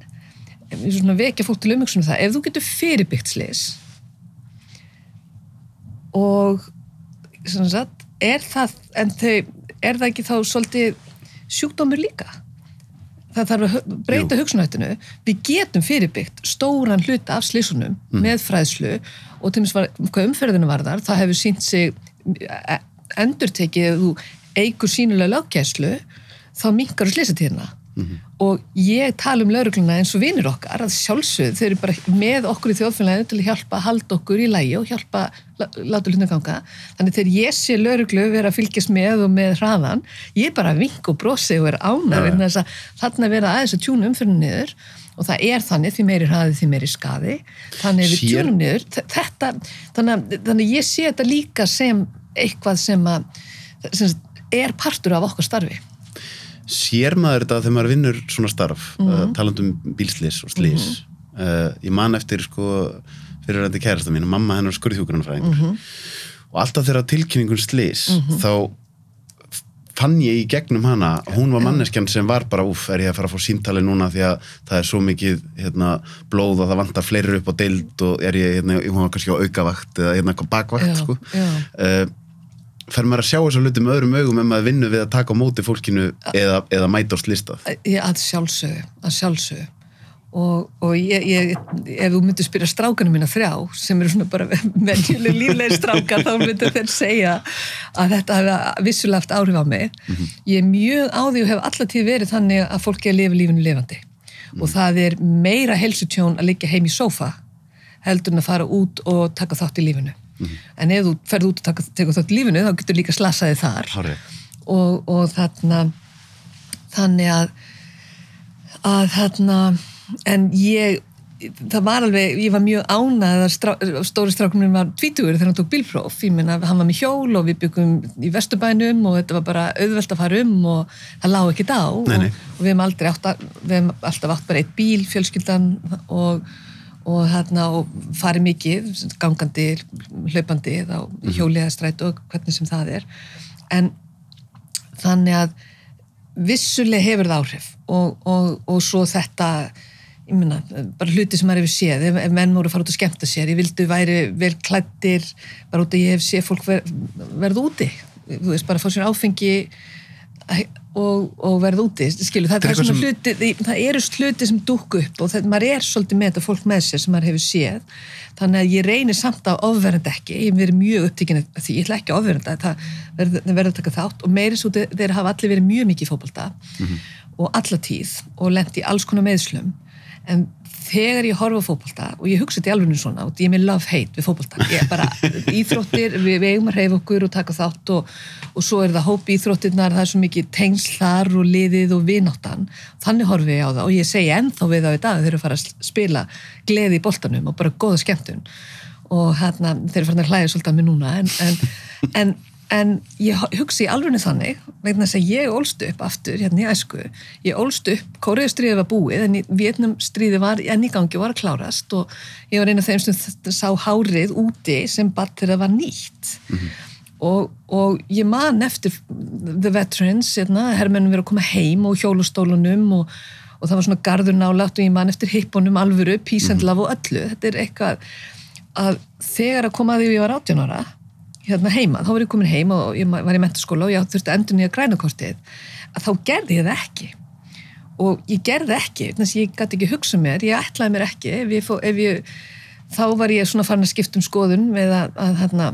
vekja fólk til umhugsunum það ef þú getur fyrirbyggt slis og satt, er það en þau, er það ekki þá svolítið sjúkdómur líka það þarf að breyta hugsunahættinu við getum fyrirbyggt stóran hluta af slisunum með fræðslu og til dæmis var, hvað umferðinu varðar það hefur sínt sig e- endurtekið ef þú eigur sínulega löggæslu þá minkar þú slisatíðina og ég tala um laurugluna eins og vinir okkar að sjálfsögð, þau eru bara með okkur í þjóðfélaginu til að hjálpa að halda okkur í lægi og hjálpa láta hlutin ganga. Þannig þegar ég sé lauruglu vera að fylgjast með og með hraðan, ég bara vink og brosi og er ána Já, já. þess að þarna vera aðeins að tjúna umfyrir niður og það er þannig því meiri hraði því meiri skadi þannig við Sér- tjúnum niður. Þetta, þannig, þannig ég sé þetta líka sem eitthvað sem að sem er partur af okkar starfi. Sér maður þetta þegar maður vinnur svona starf Mhm. uh, talandi um bílslis og slis uh, ég man eftir sko fyrir þetta kærasta mín, mamma hennar skurðhjúgrunafræðingur og alltaf þegar tilkynningun slís þá fann ég í gegnum hana hún var manneskjan sem var bara úf, er ég að fara að fá símtali núna því að það er svo mikið hérna, blóð og það vantar fleiri upp á deild og er ég, hérna, hún var kannski á aukavakt eða hérna eitthvað bakvakt Já, sko. já. uh, fer maður að sjá þess að hluti með öðrum augum ef maður vinnur við að taka á móti fólkinu eða, eða mæta á slistað Ég, að sjálfsögðu, að sjálfsögðu og, og ég, ég, ef þú myndir spyrja strákanum mína þrjá sem eru svona bara venjuleg líflega strákar þá myndir þeir segja að þetta hefði vissulega haft áhrif á mig. Ég er mjög á því og hef alltaf tíð verið þannig að fólki að lifa lífinu lifandi. Og það er meira helsutjón að liggja heim í sófa heldur en að fara út og taka þátt í lífinu. En ef þú ferð út og taka, taka þátt í lífinu þá getur líka slasaði þar. Hárrétt. og, og þarna þannig að að þarna en ég það var alveg, ég var mjög ánað að strá, stóri strákunum var tvítugur þegar hann tók bílpróf, ég meina hann var með hjól og við byggum í vesturbænum og þetta var bara auðvelt að fara um og það lág ekkert á. Nei, nei. Og, og við hefum aldrei átt að, við hefum alltaf átt bara eitt bíl fjölskyldan og og, hérna, og farið mikið gangandi, hlaupandi þá hjóliða stræt og hvernig sem það er. En þannig að vissulega hefur það áhrif og, og, og svo þetta ég meina, bara hluti sem maður hefur séð. Ef, ef menn voru að fara út að skemmta sér ég vildu væri vel klættir bara út að ég hef séð fólk ver, verða úti. Þú veist, bara fá sér áfengi og, og verða úti skilu, það, Þetta er svona eitthvað hluti, það eru hluti sem dúkku upp og það, maður er svolítið með þetta fólk með sér sem maður hefur séð. Þannig að ég reynir samt að ofverðandi ekki. Ég hef verið mjög upptíkin af því, ég ætla ekki að ofverðanda það verður að taka þátt. Og meiri svo þeir hafa allir verið mjög mikið í og alla tíð og lent í alls konar meðslum en þegar ég horfa á fótbolta og ég hugsa þetta í alveg svona og ég er með love-hate við fótbolta. Ég er bara íþróttir, við, við eigum að reyfa okkur og taka þátt og, og svo er það hóp íþróttirnar, það er svo mikið tengsl þar og liðið og vináttan. Þannig horfi ég á það og ég segi ennþá við á í dag þeir eru að fara að spila gleði í boltanum og bara góða skemmtun. Og hérna, þeir eru farin að hlæja svolítið að mig núna en, en, en en ég hugsi í alveg þannig vegna þess að ég ólst upp aftur hérna í æsku, ég ólst upp Kóriðastríðið var búið en Vietnamstríðið var enn í gangi og var að klárast og ég var eina af þeim sem sá hárið úti sem bara þegar það var nýtt. Og, og ég man eftir The Veterans, hérna, herrmennum verið að koma heim og hjólustólunum og, og það var svona garður nálátt og ég man eftir hippunum alvöru, and love og öllu. Þetta er eitthvað að þegar að koma að því að ég var 18 ára hérna heima, þá var ég komin heim og ég var í mentaskóla og ég þurfti að endur nýja grænakortið. Að þá gerði ég það ekki. Og ég gerði ekki, þannig að ég gæti ekki hugsa mér, ég ætlaði mér ekki. Ef ég, ef ég, þá var ég svona farin að skipta um skoðun með að, að hérna,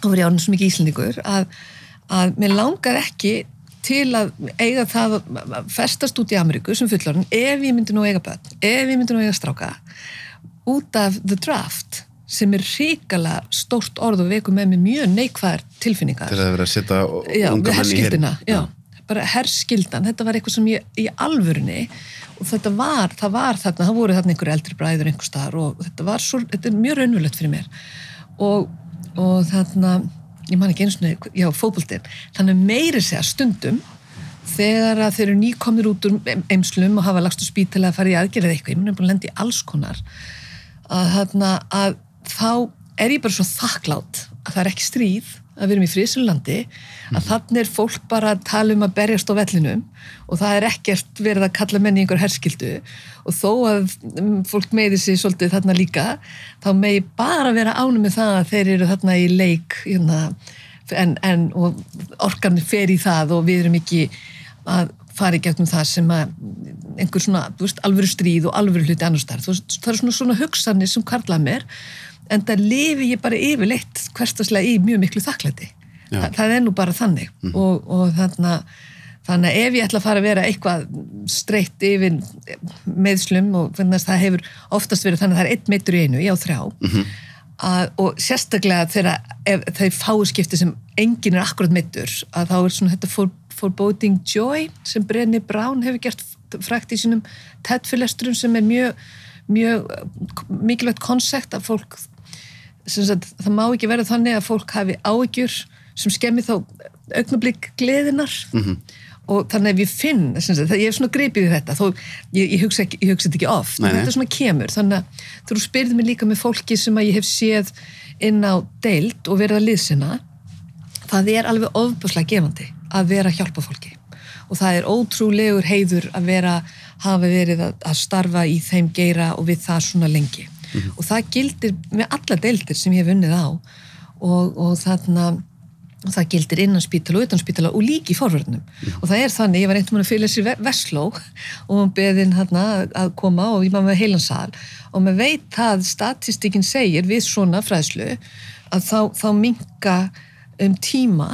þá var ég ánum svo mikið íslendingur að, að mér langaði ekki til að eiga það að festast út í Ameríku sem fullorinn ef ég myndi nú eiga börn, ef ég myndi nú eiga stráka út af the draft sem er ríkala stórt orð og veku með mér mjög neikvæðar tilfinningar. Til að vera að setja unga herskildina her- já, bara herskildan, þetta var eitthvað sem ég í alvörunni og þetta var, það var þarna, það voru þarna einhverju eldri bræður einhver staðar og þetta var svo, þetta er mjög raunverulegt fyrir mér. Og, og þarna ég man ekki eins og já, fótboltinn. Þannig meiri segja stundum þegar að þeir eru nýkomnir út úr eimslum og hafa lagst á spítala að fara í aðgerð eða eitthvað, ég mun að búin að lenda í alls konar að, þarna, að þá er ég bara svo þakklátt að það er ekki stríð að við erum í frísulandi að þannig er fólk bara að tala um að berjast á vellinum og það er ekkert verið að kalla menni einhver herskildu og þó að mm, fólk meði sig svolítið þarna líka þá megi bara vera ánum með það að þeir eru þarna í leik hérna, en, en og orkan fer í það og við erum ekki að fara í gegnum það sem að einhver svona, þú veist, alvöru stríð og alvöru hluti annars þar, það er svona svona hugsanir sem karla mér en það lifi ég bara yfirleitt hverstaslega í mjög miklu þakklæti. Þa, það er nú bara þannig. Og, og þarna þannig að ef ég ætla að fara að vera eitthvað streitt yfir meðslum og það hefur oftast verið þannig að það er einn meitur í einu, ég á þrjá. Að, og sérstaklega þegar ef, þau fáskipti sem engin er akkurat meittur að þá er svona þetta for, foreboding joy sem Brenni Brown hefur gert frækt í sínum TED-fylesturum sem er mjög, mjög mikilvægt konsept að fólk sagt, það má ekki vera þannig að fólk hafi áhyggjur sem skemmi þá augnablík gleðinar -hmm. og þannig að ég finn sagt, ég hef svona greipið þetta þó ég, ég hugsa ekki, ég hugsa þetta ekki oft Nei, nei. þetta svona kemur, þannig að þú spyrðir mig líka með fólki sem að ég hef séð inn á deild og verið að liðsina það er alveg ofbúslega gefandi að vera að hjálpa fólki og það er ótrúlegur heiður að vera hafa verið að, að starfa í þeim geira og við það svona lengi og það gildir með alla deildir sem ég hef unnið á. Og, og þarna og það gildir innan spítala og utan spítala og líki í forvörnum. Og það er þannig, ég var veginn að fylgja sér Vesló og hann beðin hérna að koma og ég var með heilansal og maður veit að statistikinn segir við svona fræðslu að þá, þá minka um tíma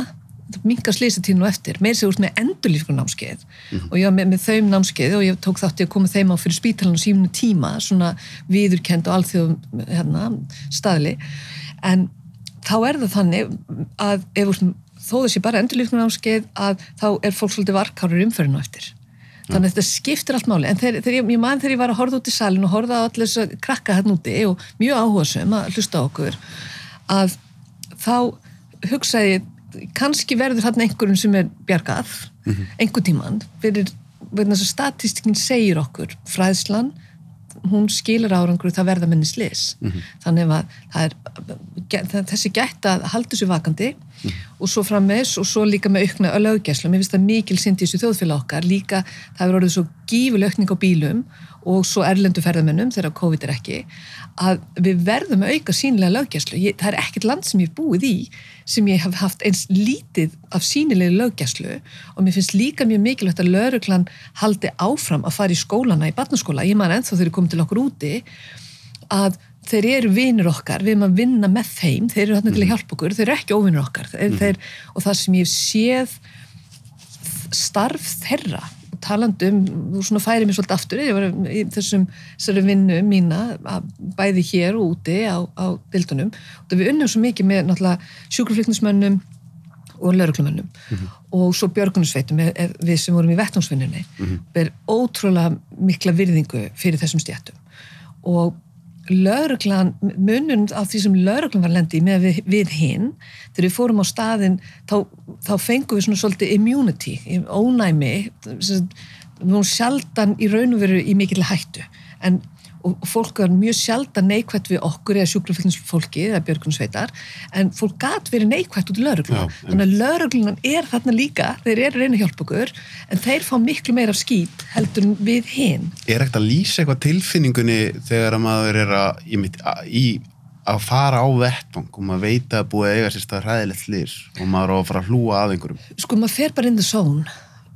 minka slýsatínu eftir, meir sér úr með endurlífku námskeið og ég var með, með þeim námskeið og ég tók þátti að koma þeim á fyrir spítalan og símunu tíma, svona viðurkend og alþjóðum hérna, staðli. En þá er það þannig að ef, þú- þó þessi bara endurlífku námskeið að þá er fólk svolítið varkárur umferðinu eftir. Þannig að þetta skiptir allt máli. En þegar, þegar ég, ég man þegar ég var að horfa út í salin og horfa á allir þess að krakka hérna úti og mjög áhugasum að hlusta okkur að þá hugsaði ég kannski verður hann einhverjum sem er bjargað einhver tíman fyrir þess að statistikinn segir okkur fræðslan hún skilar árangur það verða minni slis þannig að það er þessi gætt að halda sér vakandi og svo frammeðs og svo líka með aukna löggæslu, mér finnst það mikil syndi í þessu þjóðfélag okkar, líka það hefur orðið svo gífuleg aukning á bílum og svo erlendu ferðamönnum þegar COVID er ekki að við verðum að auka sínilega löggæslu, ég, það er ekkert land sem ég búið í sem ég hef haft eins lítið af sínilegu löggæslu og mér finnst líka mjög mikilvægt að lauruglan haldi áfram að fara í skólana í barnaskóla, ég man ennþá þegar ég kom til okkur úti að þeir eru vinur okkar, við erum að vinna með þeim þeir eru þarna til að hjálpa okkur, þeir eru ekki óvinur okkar. Þeir, þeir, og það sem ég séð starf þeirra og talandi um, þú svona færi mér svolítið aftur, ég var í þessum þessari vinnu mína, bæði hér og úti á, á dildunum og við unnum svo mikið með náttúrulega sjúkraflyknismönnum og lauruglumönnum og svo björgunarsveitum er- er við sem vorum í vettnámsvinnunni ber ótrúlega mikla virðingu fyrir þessum stjættum og lauruglan, munun af því sem lauruglan var lendi með við, við hinn þegar við fórum á staðin þá, þá fengum við svona svolítið immunity ónæmi vorum sjaldan í raun og veru í mikill hættu. En og fólk var mjög sjaldan neikvætt við okkur eða sjúkrafylgninsfólki eða björgunsveitar en fólk gat verið neikvætt út í laurugluna þannig að lauruglunan er þarna líka þeir eru að reyna að hjálpa okkur en þeir fá miklu meira af skýt heldur við hinn Er ekkert að lýsa eitthvað tilfinningunni þegar að maður er að, mitt, að, í, að fara á vettvang og maður veit að búið að eiga sér stað hræðilegt hlýr og maður á að fara að hlúa að einhverjum. sko maður fer bara in the zone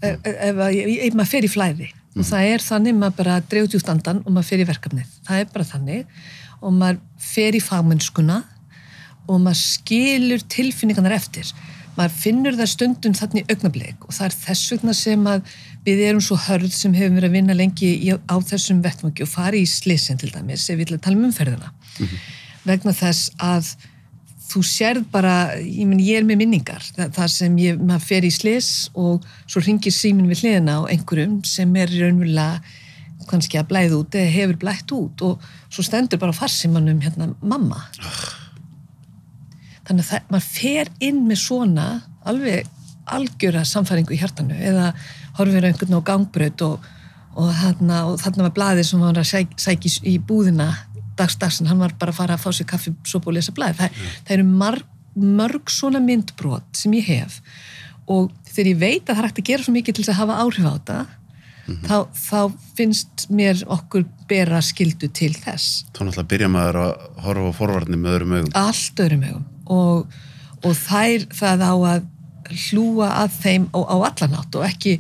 ef, ef, ef, ef maður fer í flæði og það er þannig maður bara dreifut út andan og maður fer í verkefnið, það er bara þannig. Og maður fer í fagmennskuna og maður skilur tilfinningarnar eftir. Maður finnur það stundum þannig augnablik og það er þess vegna sem að við erum svo hörð sem hefum verið að vinna lengi á þessum vettmangi og fari í slisin til dæmis ef við ætlum að tala um umferðina. Vegna þess að þú sérð bara, ég menn ég er með minningar. Það, það sem ég, maður fer í slis og svo ringir símin við hliðina á einhverjum sem er raunverulega kannski að blæða út eða hefur blætt út og svo stendur bara farsimannum hérna mamma. Þannig að það, maður fer inn með svona alveg algjöra samfæringu í hjartanu eða horfir einhvern á gangbraut og, og, þarna, var blaðið sem var að sæk, sækja í, í búðina dags dagsin, hann var bara að fara að fá sér kaffi sopa og lesa blaðið. Það, það eru marg, mörg svona myndbrot sem ég hef. Og þegar ég veit að það hægt að gera svo mikið til þess að hafa áhrif á þetta þá, þá finnst mér okkur bera skildu til þess. Þá náttúrulega byrja maður að horfa á forvarnir með öðrum augum. allt öðrum hugum og, og þær það á að hlúa að þeim á, á allanátt og ekki,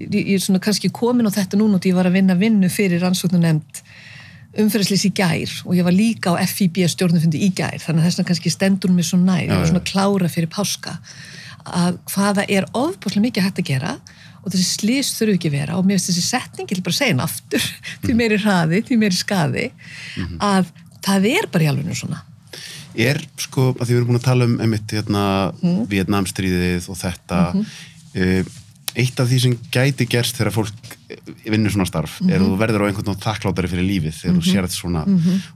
ég, er svona kannski komin á þetta núna og ég var að vinna vinnu fyrir rannsóknunemnd umferðslis í gær og ég var líka á FIB stjórnufundi í gær þannig að þess vegna kannski stendur mér svo nær og svona klára fyrir páska að hvaða er ofbúslega mikið hægt að gera og þessi slís þurfu ekki að vera og mér finnst þessi setning, ég vil bara segja henn aftur því meiri hraði, því meiri skaði að það er bara í alveg svona. Er, sko, að því við erum búin að tala um einmitt hérna, Vietnamstríðið og þetta uh, eitt af því sem gæti gerst þegar fólk eh, vinnur svona starf er að þú verður á einhvern veginn þakklátari fyrir lífið þegar þú sérð svona.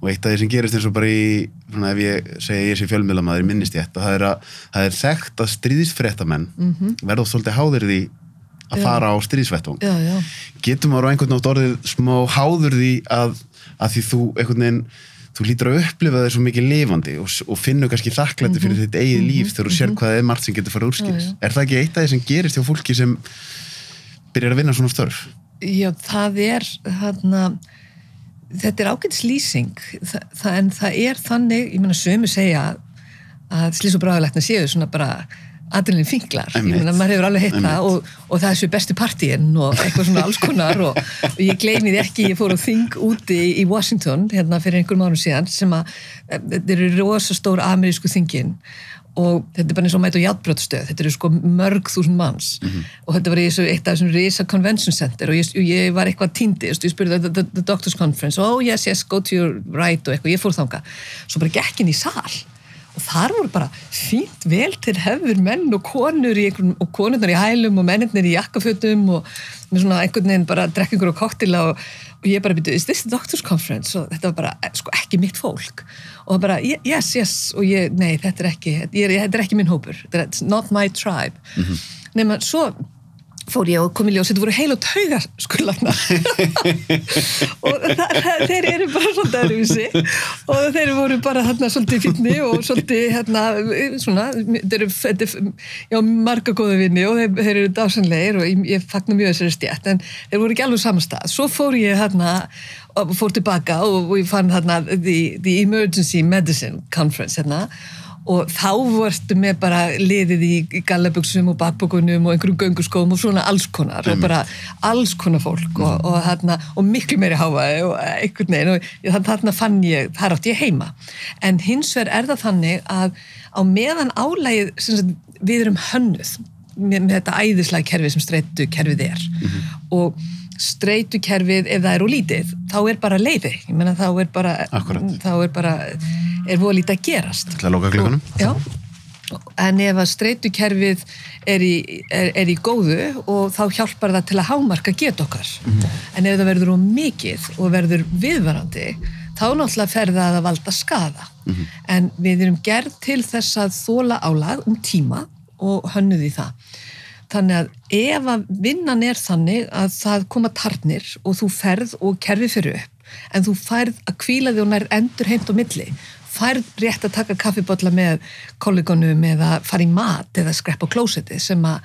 Og eitt af því sem gerist eins og bara í svona, ef ég segja ég sé fjölmiðlamaður í minnist ég það er að það er þekkt að stríðisfréttamenn verða oft svolítið háðir því að Já. fara á já, getur maður á einhvern nátt orðið smá háður því að, að því þú einhvern veginn þú lítur að upplifa þér svo mikið lifandi og, og finnur kannski þakklætti fyrir þitt eigið líf þegar þú sér hvað er margt sem getur farið úrskis Já, já. er það ekki eitt af því sem gerist hjá fólki sem byrjar að vinna svona störf? Já, það er þarna þetta er ágætis lýsing. Það, það, en það er þannig, ég meina sömu segja að, slís og bráðulegna séu svona bara adrenalin finglar, ég meina maður hefur alveg heitt það og, og það er svo bestu partíin og eitthvað svona alls konar og, og ég gleymi því ekki, ég fór á þing úti í Washington hérna fyrir einhverjum árum síðan sem að eh, þetta eru rosa stór amerísku þingin og þetta er bara eins og mæt og játbröðstöð þetta eru sko mörg þúsund manns og þetta var í þessu eitt af þessum Risa Convention Center og ég, og ég var eitthvað týndist og ég spurði the, the, the Doctors Conference oh yes yes go to your right og eitthvað, ég fór þanga svo bara gekk inn í sal og þar voru bara fínt vel til hefur menn og konur í einhvern, og konurnar í hælum og mennirnir í jakkafötum og með svona einhvern veginn bara drekka einhverju koktila og, og ég bara byrju, is this the doctor's conference? og þetta var bara, eh, sko, ekki mitt fólk. Og það bara, "Ye- yes, yes. Og ég, nei, þetta er ekki, ég, þetta er ekki minn hópur. It's not my tribe. Nema svo fór ég og kom í ljós, þetta voru heil og taugar skurlagnar og það, þeir eru bara svolítið öðruvísi. Og þeir voru bara hérna svolítið fínni og svolítið hérna svona, þeir eru er- já, marga góða vinni og þeir, þeir eru dásanlegir og ég, ég fagnar mjög þessari stjætt en þeir voru ekki alveg samastað svo fór ég hérna og fór tilbaka og, og ég fann hérna the, the Emergency Medicine Conference hérna og þá varstu með bara liðið í gallabuxum og bakbókunum og einhverjum gönguskóum og svona alls konar. Og bara alls konar fólk og, og, þarna, og miklu meiri háfaði og einhvern veginn. Og þarna fann ég, þar átti ég heima. En hins vegar er það þannig að á meðan álægið sagt, við erum hönnuð með, með þetta æðislega kerfi sem streitu kerfið er og streitu kerfið ef það er úr lítið þá er bara leiði, ég meina þá er bara þá er bara er voða lítið að gerast. Ætla að loka glugganum? Og- Já, en ef að streitukerfið er í, er, er í góðu og þá hjálpar það til að hámarka get okkar. En ef það verður um mikið og verður viðvarandi þá náttúrulega fer það að valda skada en við erum gerð til þess að þóla álag um tíma og hönnuð í það. Þannig að ef að vinnan er þannig að það koma tarnir og þú ferð og kerfi fyrir upp en þú færð að kvíla því og nær endur heimt á milli færð rétt að taka kaffibotla með kollegunum eða fara í mat eða skreppa á klósetti sem að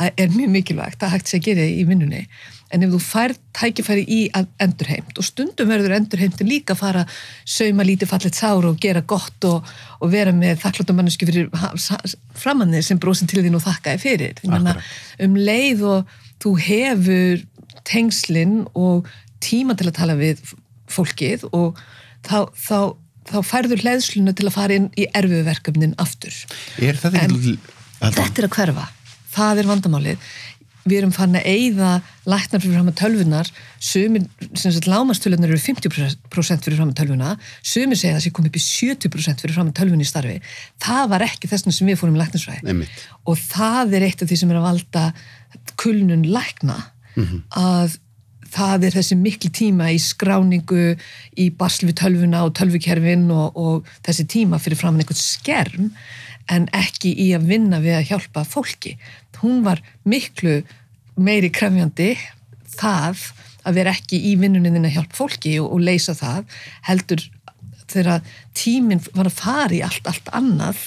er mjög mikilvægt að hægt sé að gera í vinnunni. En ef þú færð tækifæri í að endurheimt og stundum verður endurheimtin líka að fara sauma lítið fallet sár og gera gott og, og vera með þakkláttumannisku fyrir framannir sem brosin til þín og þakkaði fyrir. Ég meina, um leið og þú hefur tengslinn og tíma til að tala við fólkið og þá, þá, þá færður hlæðsluna til að fara inn í erfiðu verkefnin aftur. Er En ekki... Þetta er að hverfa, það er vandamálið. Við erum fann að eyða læknar fyrir fram að tölvunar sumir, sem sagt lámastölunar eru 50% fyrir fram að tölvuna. Sumir segja að það sé komið upp í 70% fyrir fram að tölvun í starfi. Það var ekki þessna sem við fórum í læknarsfræði Einmitt. og það er eitt af því sem er að valda kulnun lækna. Að það er þessi miklu tíma í skráningu í basl við tölvuna og tölvukerfin og, og þessi tíma fyrir fram einhvern skerm en ekki í að vinna við að hjálpa fólki. Hún var miklu meiri krefjandi það að vera ekki í vinnunin að hjálpa fólki og, og leysa það heldur þegar tíminn var að fara í allt, allt annað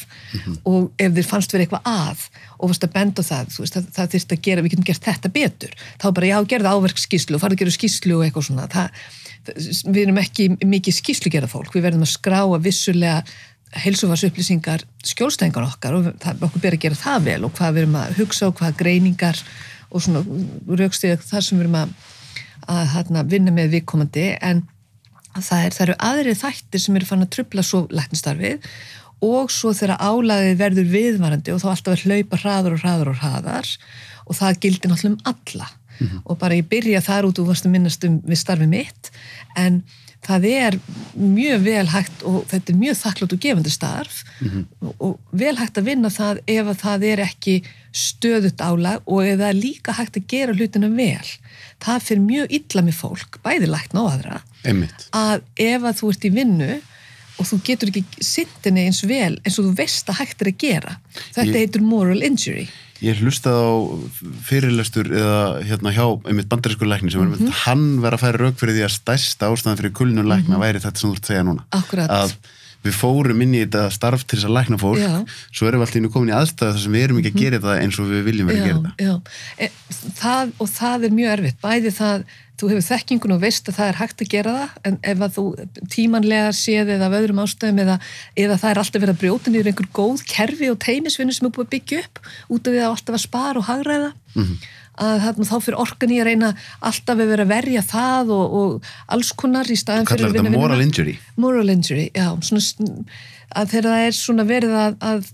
og ef þér fannst verið eitthvað að og varst að benda það, veist, það, það þyrst að gera, við getum gert þetta betur, þá bara já, gerða áverkskíslu og farið að gera skíslu og eitthvað svona. Það, við erum ekki mikið skíslu gera fólk, við verðum að skráa vissulega heilsufarsupplýsingar skjólstæðingar okkar og það, okkur ber að gera það vel og hvað við erum að hugsa og hvað greiningar og svona raukstiga þar sem við erum að, að, að vinna með viðkomandi. En það, er, það eru aðrið þættir sem eru fann að trubla svo læknistarfið og svo þegar álæðið verður viðvarandi og þá alltaf er hlaupa hraður og hraður og hraðar og það gildir náttúrulega um alla. Og bara ég byrja þar út og varst að minnast um við starfið mitt en það er mjög vel hægt og þetta er mjög þakklátt og gefandi starf og, og vel hægt að vinna það ef að það er ekki stöðut álag og ef það er líka hægt að gera hlutina vel. Það fyrir mjög illa með fólk, bæði lækna og aðra Einmitt. að ef að þú ert í vinnu og þú getur ekki sittinni eins vel eins og þú veist að hægt er að gera þetta Ég- heitur moral injury Ég hlustaði á fyrirlestur eða hérna hjá einmitt bandarísku lækni sem mm Mhm. -hmm. hann verið að færa rauk fyrir því að stærsta ástæðan fyrir kulnun lækna væri þetta sem þú ert að segja núna. Mhm. Akkúrat. Að við fórum inn í þetta starf til þess að lækna fólk, Já. Mhm. svo erum við alltaf inn komin í aðstæðu þar sem við erum ekki að gera þetta eins og við viljum vera að gera þetta. já. E, það, og það er mjög erfitt bæði það, þú hefur þekkingun og veist að það er hægt að gera það en ef að þú tímanlega séð eða af öðrum ástæðum eða, eða það er alltaf verið að brjóta niður einhver góð kerfi og teimisvinnu sem er búið að byggja upp út af því að alltaf að spara og hagræða að þarna, þá fyrir orkan í að reyna alltaf að vera að verja það og, og alls konar í staðan fyrir að vinna moral injury. moral injury, já svona, að þegar það er svona verið að, að,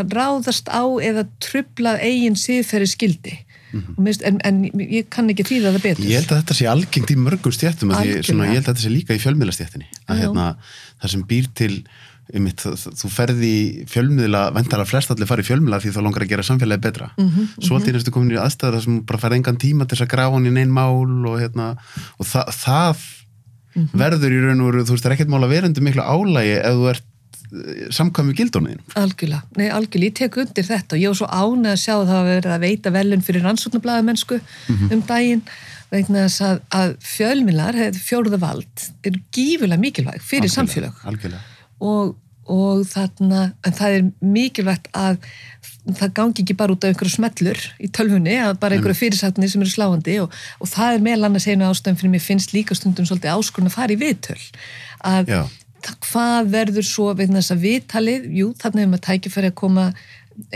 að ráðast á eða trublað eigin síðferði skildi mm -hmm. en, en ég kann ekki þýða það betur Ég held að þetta sé algengt í mörgum stjættum ég held að þetta sé líka í fjölmiðlastjættinni að hérna, það sem býr til einmitt, þú ferði í fjölmiðla vendar að flest allir fara í fjölmiðla því þá langar að gera samfélagi betra Mhm, svo allt í næstu komin í aðstæður þar sem þú bara ferði engan tíma til þess að grafa hann í neinn mál og, hérna, og það, það Mhm. verður í raun og veru þú veist það er ekkert mál að vera undir miklu álægi ef þú ert samkvæmi gildónuðin Algjörlega, nei algjörlega, ég tek undir þetta. Og ég var svo ánægð að sjá að það hafa verið að veita velun fyrir rannsóknarblæðamennsku um daginn vegna þess að, að fjölmilar, fjóruða vald eru gífulega mikilvæg fyrir samfélag algjörlega. og, og þarna, en það er mikilvægt að það gangi ekki bara út af einhverju smellur í tölfunni, að bara einhverju fyrirsatni sem eru sláandi og, og það er meðal annars einu ástæðum fyrir mér finnst líka stundum svolítið áskurinn að fara í viðtöl. Að Já. Hvað verður svo vegna þess að viðtalið, jú, þarna hefur maður tækifæri að koma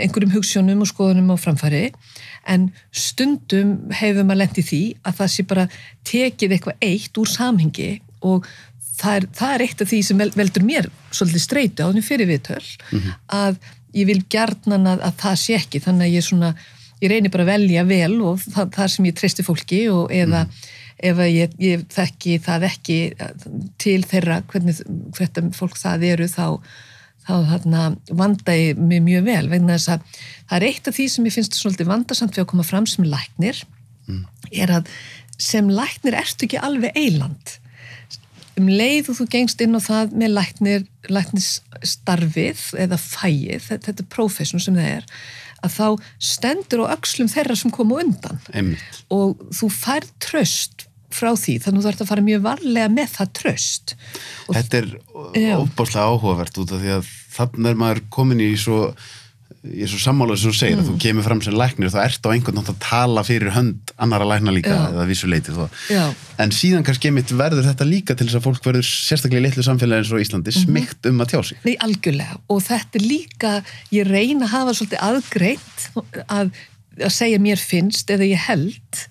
einhverjum hugssjónum og skoðunum á framfæri. En stundum hefur maður lent í því að það sé bara tekið eitthvað eitt úr samhengi og það er, það er eitt af því sem vel- veldur mér svolítið streitu á henni fyrir viðtöl að ég vil gjarnan að, að það sé ekki. Þannig að ég svona, ég reynir bara að velja vel og það, það sem ég treysti fólki og eða ef að ég, ég þekki það ekki til þeirra hvernig þetta fólk það eru þá þá þarna vanda ég mig mjög vel vegna þess að það er eitt af því sem ég finnst svolítið vandasamt við að koma fram sem læknir er að sem læknir ertu ekki alveg eiland um leið og þú gengst inn á það með læknir, læknisstarfið eða fæið, þetta er profession sem það er, að þá stendur á öxlum þeirra sem komu undan. Einmitt. Og þú færð tröst frá því, þannig að þú ert að fara mjög varlega með það tröst og Þetta er ofbáslega áhugavert út af því að þannig er maður komin í svo ég er svo sammálaður sem þú segir Mm. að þú kemur fram sem læknir þá ertu á einhvern nátt að tala fyrir hönd annara lækna líka eða vissu leiti þó. Já. en síðan kannski einmitt verður þetta líka til þess að fólk verður sérstaklega í litlu samfélagi eins og Íslandi Mhm. smygt um að tjá sig Nei, algjörlega. Og þetta er líka, ég reyna að hafa svolítið aðgreitt að, að segja mér finnst eða ég held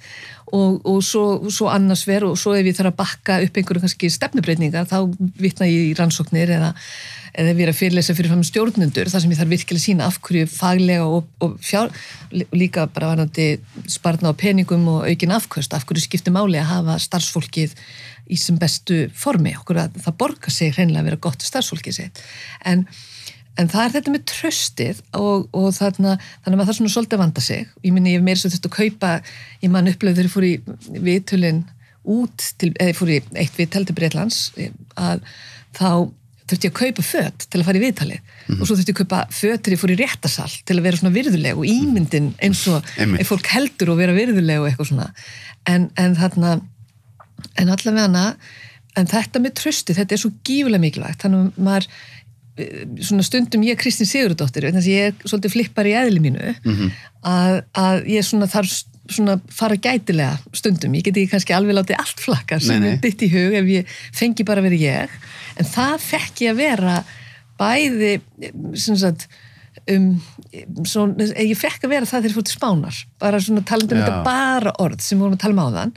og, og svo, svo annars ver og svo ef ég þarf að bakka upp einhverju kannski stefnubreitningar þá vitna ég í rannsóknir eða, eða ef ég er að fyrirlesa fyrir fram stjórnundur þar sem ég þarf virkilega að sína af hverju faglega og, og fjár, líka bara varandi sparna á peningum og aukin afkvöst, af hverju skiptir máli að hafa starfsfólkið í sem bestu formi, okkur að það borgar sig hreinlega að vera gott starfsfólkið sitt. En, en það er þetta með tröstið og, og þarna, þannig að maður þarf svona svolítið að vanda sig. Ég minni ég hef meira svo þurft að kaupa ég mann upplöðu þegar ég fór í viðtölin út til, eða ég fór í eitt viðtal til Breitlands að þá þurfti ég að kaupa fött til að fara í viðtalið. Og svo þurfti ég að kaupa fött til ég fór í réttasal til að vera svona virðuleg og ímyndin eins og ef fólk heldur og vera virðuleg og eitthvað svona. En, en þarna en allavega en þetta með trösti, þetta er svo gífulega mikilvægt. Þannig að maður svona stundum ég Kristín Sigurðardóttir þannig að ég er svolítið flippar í eðli mínu að, að ég svona þarf svona fara gætilega stundum. Ég geti kannski alveg látið allt flakka sem Nei, nei. er bytt í hug ef ég fengi bara vera ég. En það fekk ég að vera bæði sem sagt um, svona, ég fekk að vera það þegar ég fór til Spánar. Bara svona talandi um Já. þetta bara orð sem vorum að tala um áðan.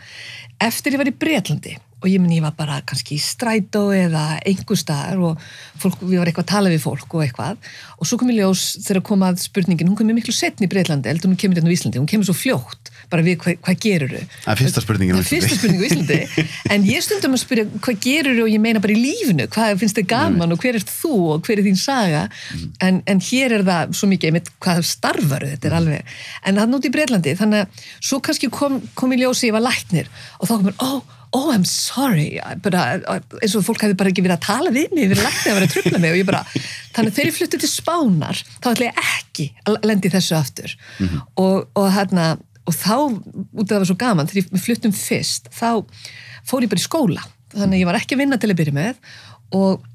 Eftir ég var í Bretlandi og ég minn ég var bara kannski í strætó eða einhver staðar og fólk, við var eitthvað að tala við fólk og eitthvað. Og svo kom ég ljós þegar kom að spurningin, hún kom miklu setni í Breitlandi heldur hún kemur hérna á Íslandi, hún kemur svo fljótt bara við hvað, hvað gerur þau Það er fyrsta spurningin fyrsta Íslandi. Íslandi. En ég stundum að spyrja hvað gerur og ég meina bara í lífinu, hvað finnst þið gaman og hver er þú og hver er þín saga? En, en hér er það svo mikið einmitt, hvað starfaru þetta er alveg. En það núti í Breitlandi þannig að svo kannski kom, kom í ljósi ég var læknir og þá komur, ó, oh I'm sorry bara, eins og fólk hefði bara ekki verið að tala við mig við læknið að vera að tröfla mig. Og ég bara þannig að þegar ég flutti til Spánar þá ætla ég ekki að lendi þessu aftur. Og, og hérna og þá, út af það var svo gaman þegar við fluttum fyrst, þá fór ég bara í skóla, þannig að ég var ekki að vinna til að byrja með og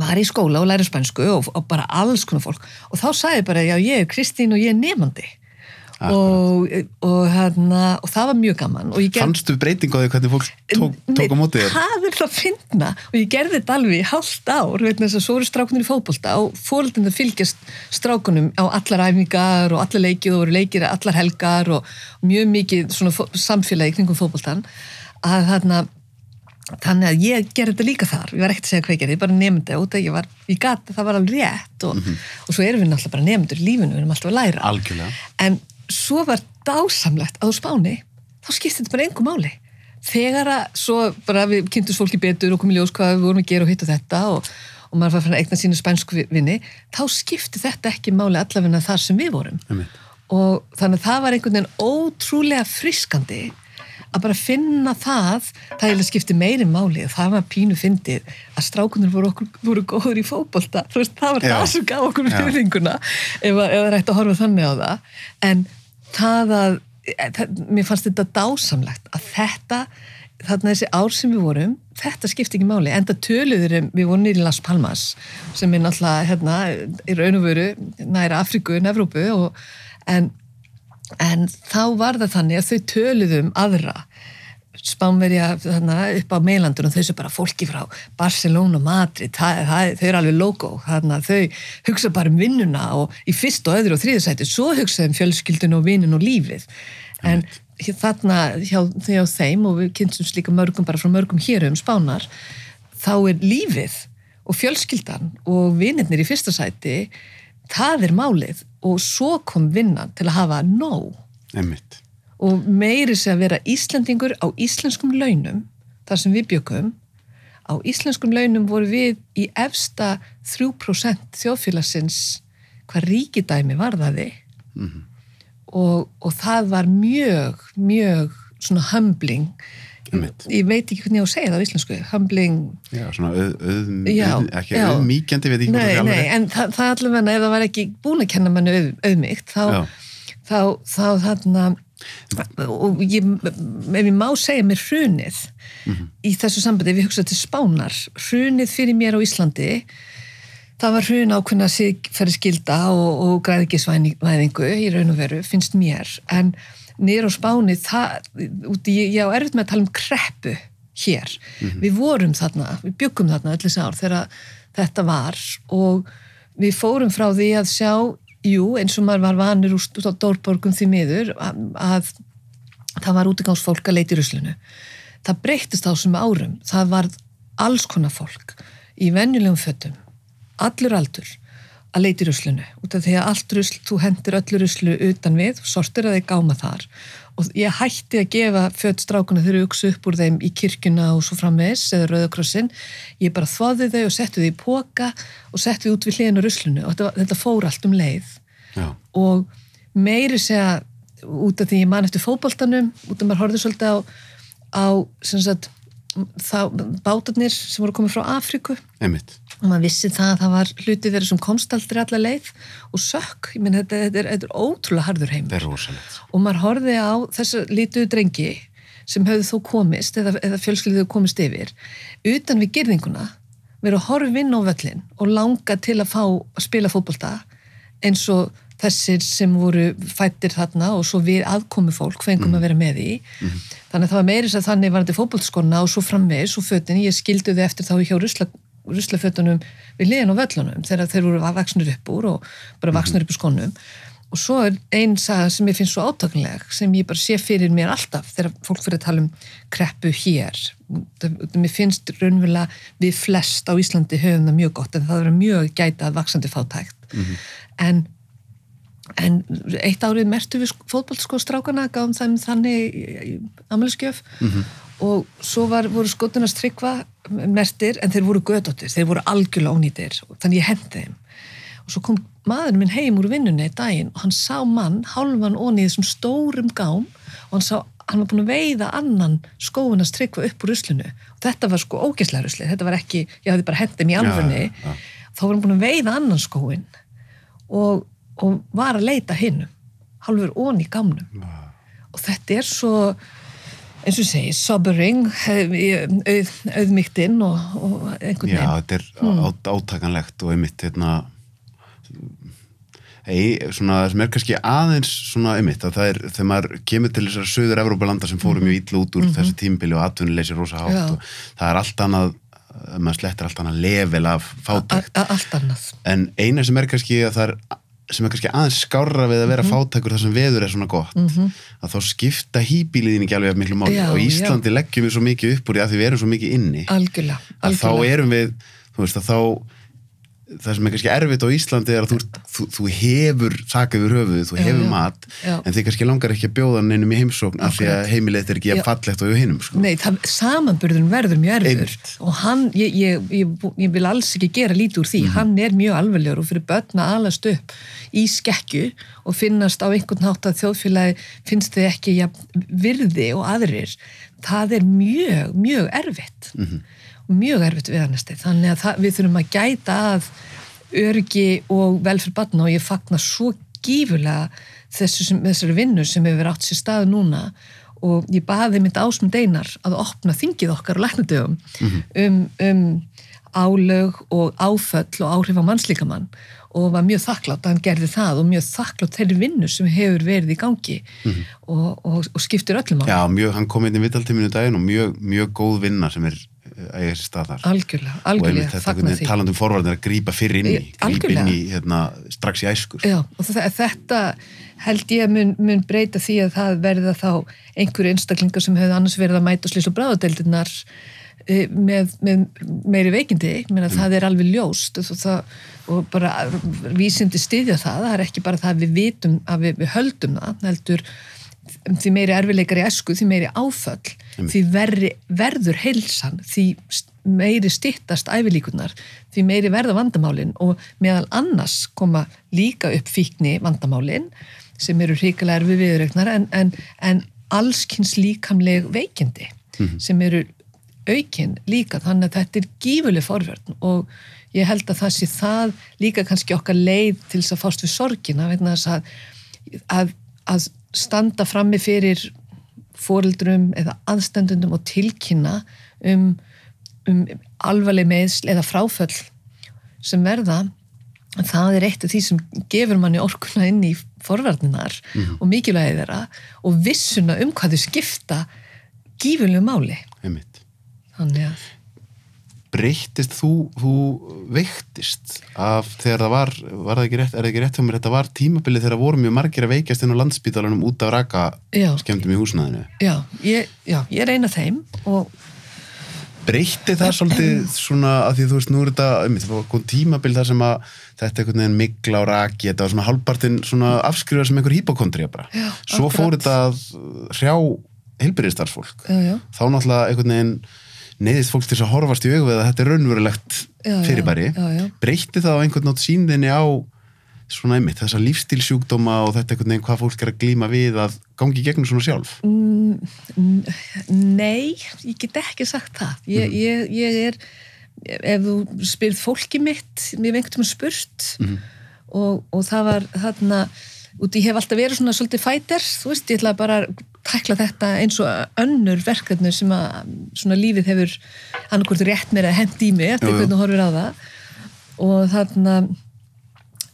var í skóla og læri spænsku og, og bara alls konar fólk. Og þá sagði ég bara, já ég er Kristín og ég er nefandi og, og, hérna, og það var mjög gaman. Gerði Fannstu breyting á því hvernig fólk tók, tók á móti þér? það er það að finna? Og ég gerði þetta alveg í hálft ár veit þess að svo eru strákunir í fótbolta og fóröldin það fylgjast strákunum á allar æfingar og allar leikið og voru leikir allar helgar og mjög mikið samfélagi kringum fótboltan að þarna þannig að ég gerði þetta líka þar. Ég var ekkert að segja hvað ég gerði, ég bara nefndi út að ég var ég gati, það var alveg rétt og, og svo erum við náttúrulega bara nefndur í lífinu, við erum alltaf að læra. Algjörlega. en svo var dásamlegt að á Spáni þá skipti þetta bara engu máli. Þegar að svo bara við kynntumst fólki betur og komum í ljós hvað við vorum að gera og hitt og þetta og, og maður var að eigna sínu spænsku vi- vinni þá skipti þetta ekki máli allavegna þar sem við vorum. Einmitt. og þannig að það var einhvern veginn ótrúlega friskandi að bara finna það það er að skipti meiri máli það var pínu fyndið að strákunir voru, okkur, voru góður í veist, það var Já. það sem gaf okkur fyrringuna ef það er hægt að horfa þannig á það. En það að e, það, mér fannst þetta dásamlegt að þetta þarna þessi ár sem við vorum þetta skipti ekki máli, enda töluður um, við vorum nýri Las Palmas sem er náttúrulega hérna, í raun og veru næra Afriku, en Evrópu og, en en þá var það þannig að þau töluðu um aðra spánverja þarna, upp á meilandunum þau sem bara fólki frá Barcelona og Madrid, það, það, þau eru alveg logo. Þarna, þau hugsa bara um vinnuna og í fyrst og öðru og þriðasæti svo hugsaðu um fjölskyldun og vinnin og lífið. En þarna hjá, hjá þeim og við kynstum líka mörgum bara frá mörgum hér um spánar þá er lífið og fjölskyldan og vinnirnir í fyrsta sæti það er málið. Og svo kom vinnan til að hafa nóg. Einmitt. Og meiri sé að vera Íslendingur á íslenskum launum þar sem við bjökum á íslenskum launum voru við í efsta 3% þjóðfélagsins hvað ríkidæmi varðaði. Og, og það var mjög, mjög svona humbling. Einmitt. ég veit ekki hvernig ég á að segja það á íslensku humbling. Já, svona auð, auð, Já, ekki auðmíkjandi, veit ekki Nei, nei, er. en það, það allavega ef það var ekki búin að kenna manni auð, auðmygt þá, þá, þá þarna og ég, ef ég má segja mér hrunið Mhm. í þessu sambandi, ef ég hugsa til spánar hrunið fyrir mér á Íslandi það var hrun ákveðna sigferði skilda og, og græðikisvæðingu í raun og veru, finnst mér en niður á spáni það, úti, ég, ég á erfitt með að tala um kreppu hér, við vorum þarna við byggum þarna öll þessi ár þegar þetta var og við fórum frá því að sjá jú, eins og maður var vanur úr Dórborgum því miður að, að það var útigangsfólk að leita í ruslinu. Það breyttist á þessum árum. Það var alls konar fólk í venjulegum fötum allur aldur að leita í því að allt rusl, þú hendur öllu ruslu utan við, sortir að þeir gáma þar og ég hætti að gefa fött strákuna þegar ég uksu upp úr þeim í kirkjuna og svo framvegis eða rauðakrossin ég bara þvoði þau og setti þau í póka og setti þau út við hliðinu ruslinu. Og þetta, þetta fór allt um leið. Já, og meiri segja út af því ég man eftir fótboltanum út af maður horfði svolítið á, á sem sagt, þá, bátarnir sem voru komið frá Afríku. Einmitt. Og maður vissi það að það var hluti þeirra sem komst aldrei alla leið. Og sökk, ég menn þetta, þetta, er, þetta er ótrúlega harður heim Það er rosalegt. og maður horfði á þessa lítuðu drengi sem höfðu þó komist eða, eða fjölskyldið komist yfir utan við gerðinguna verið að horfa inn á völlin og langa til að fá að spila fótbolta eins og þessir sem voru fættir þarna og svo við aðkomi fólk fengum að vera með í. Þannig að það var meiri að þannig var þetta fótboltskona og svo framvegis og fötin, ég skildu þau eftir þá hjá rusla, ruslafötunum við liðan á völlunum þegar þeir voru vaksnir upp úr og bara vaksnir upp úr skonum og svo er einn saga sem ég finnst svo átöknileg sem ég bara sé fyrir mér alltaf þegar fólk fyrir að tala um kreppu hér. Það, mér finnst raunverulega við flest á Íslandi höfum það mjög gott en það er mjög gætað vaksandi fátækt. En en eitt árið mertu við fótballskóð strákana gáðum þeim þannig amaliskjöf og svo var, voru skotunars tryggva mertir en þeir voru gödóttir, þeir voru algjörlega ónýtir þannig ég hendi þeim. Og svo kom maðurinn minn heim úr vinnunni í daginn og hann sá mann hálfan í þessum stórum gám og hann sá hann var búin að veiða annan skóunast tryggva upp úr ruslinu. Og þetta var sko ógæslega rusli, þetta var ekki ég hafði bara hendið mér í alfunni Já, já, já. þá var hann búin að veiða annan skóin og, og var að leita hinn halvur ón í gamnum og þetta er svo eins og segi, sobering auð, auðmygtinn og, og einhvern Já, veginn þetta er mm. átakanlegt og einmitt hérna ei, svona, sem er kannski aðeins svona einmitt að það er, þegar maður kemur til þessar söður Evrópalanda sem fórum mjög illa út úr þessi tímbili og atvinnuleysi rosa hátt Já. og það er allt annað maður slettir allt annað level af fátækt allt annað en eina sem er kannski að það er sem er kannski aðeins skárra við að vera fátækur þar sem veður er svona gott að þá skipta hýbíliðin ekki alveg af miklu máli. Já, og Íslandi leggjum við svo mikið upp úr því að því við erum svo mikið inni algjörlega, að þá algjörlega. erum við þú veist að þá það sem er kannski erfitt á Íslandi er að þú, þú, þú hefur þak yfir höfuðu, þú hefur já. mat Já. en þið kannski langar ekki að bjóða neinum í heimsókn af því að heimilið er ekki að fallegt og hjá hinnum sko. Nei, það, samanburðun verður mjög Einmitt. og hann, ég, ég, ég, ég vil alls ekki gera lítið úr því, hann er mjög alveglegur og fyrir börn að alast upp í skekju og finnast á einhvern hátt að þjóðfélagi finnst þið ekki ja, virði og aðrir, það er mjög, mjög erfitt og mjög erfitt viðanesti þannig að það, við þurfum að gæta að örgi og velferð barna og ég fagna svo gífurlega þessari vinnu sem hefur átt sér stað núna. Og ég baði mitt ásmund einar að opna þingið okkar á læknadögum um, um álög og áföll og áhrif á mannslíkamann og var mjög þakklátt að hann gerði það og mjög þakklátt þeirri vinnu sem hefur verið í gangi og, og, og skiptir öllum á Já, mjög, hann kom inn í vitaltíminu daginn og mjög, mjög góð vinna sem er að ég er stað þar. Algjörlega, algjörlega þetta fagna einhvern því. veginn talandi um forvarnir að grípa fyrir inn í grípa inn í hérna, strax í æskur Já, þetta held ég mun, mun breyta því að það verða þá einhverju einstaklingar sem hefur annars verið að mæta slís og bráðadeildirnar eh, með, með meiri veikindi. Menn að það er alveg ljóst og, það, og bara vísindi styðja það, það er ekki bara það að við vitum að við, við höldum það, heldur því meiri erfileikar í esku, því meiri áföll því verri, verður heilsan því meiri stittast ævilíkunar, því meiri verða vandamálin og meðal annars koma líka upp fíkni vandamálin sem eru hrikalega erfi viðregnar en, en, en allskins líkamleg veikindi sem eru aukin líka. Þannig að þetta er gífuleg forverðn og ég held að það sé það líka kannski okkar leið til þess að fást við sorgina að, að, að standa frammi fyrir fóreldrum eða aðstendundum og tilkynna um, um alvarleg meðsl eða fráföll sem verða það er eitt af því sem gefur manni orkuna inn í forvarninar og mikilvægi þeirra og vissuna um hvað þau skipta gífurlegu máli. Einmitt. Þannig að breyttist þú, þú veiktist af þegar það var, var það ekki rétt, er það ekki rétt hjá mér, þetta var tímabilið þegar voru mjög margir að veikjast inn á landsbítalanum út af raka skemmtum í húsnaðinu. já, ég, já, ég er eina þeim og Breytti það svolítið svona að því þú veist, nú er þetta, einmitt, það var kom tímabil þar sem að þetta einhvern veginn migla og raki, þetta var svona hálfpartinn svona afskrifað sem einhver hipokondrija bara. Já, Svo akkurat. fór þetta að hrjá já, Þá náttúrulega einhvern veginn neyðist fólk til að horfast í augu við að þetta er raunverulegt fyrirbæri. Breytti það á einhvern nátt sínðinni á svona einmitt, þessa lífstílsjúkdóma og þetta einhvern veginn hvað fólk er að glíma við að gangi í gegnum svona sjálf. Nei, ég get ekki sagt það. Ég, ég, ég er, ef þú spyrð fólki mitt, mér hef einhvern veginn spurt og, og það var þarna, út ég hef alltaf verið svona svolítið fæter, þú veist, ég ætla bara að tækla þetta eins og önnur verkefni sem að svona lífið hefur annarkvort rétt mér að hendi í mig eftir hvernig þú horfir á það. Og þarna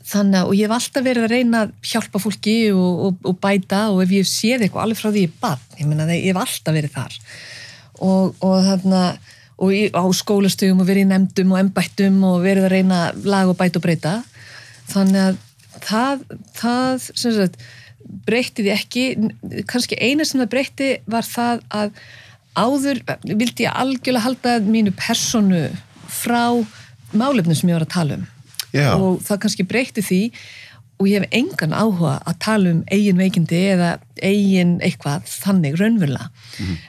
þannig að, og ég hef alltaf verið að reyna að hjálpa fólki og, og, og bæta og ef ég séð eitthvað alveg frá því ég bann, ég ég hef alltaf verið þar. Og, og þarna og ég, á skólastugum og verið í nefndum og embættum og verið að reyna að laga og bæta og breyta. Þannig að það, það sem sagt, breytti því ekki. Kannski eina sem það breytti var það að áður vildi ég algjörlega halda mínu personu frá málefnum sem ég var að tala um. Já. og það kannski breytti því og ég hef engan áhuga að tala um eigin veikindi eða eigin eitthvað þannig raunverulega.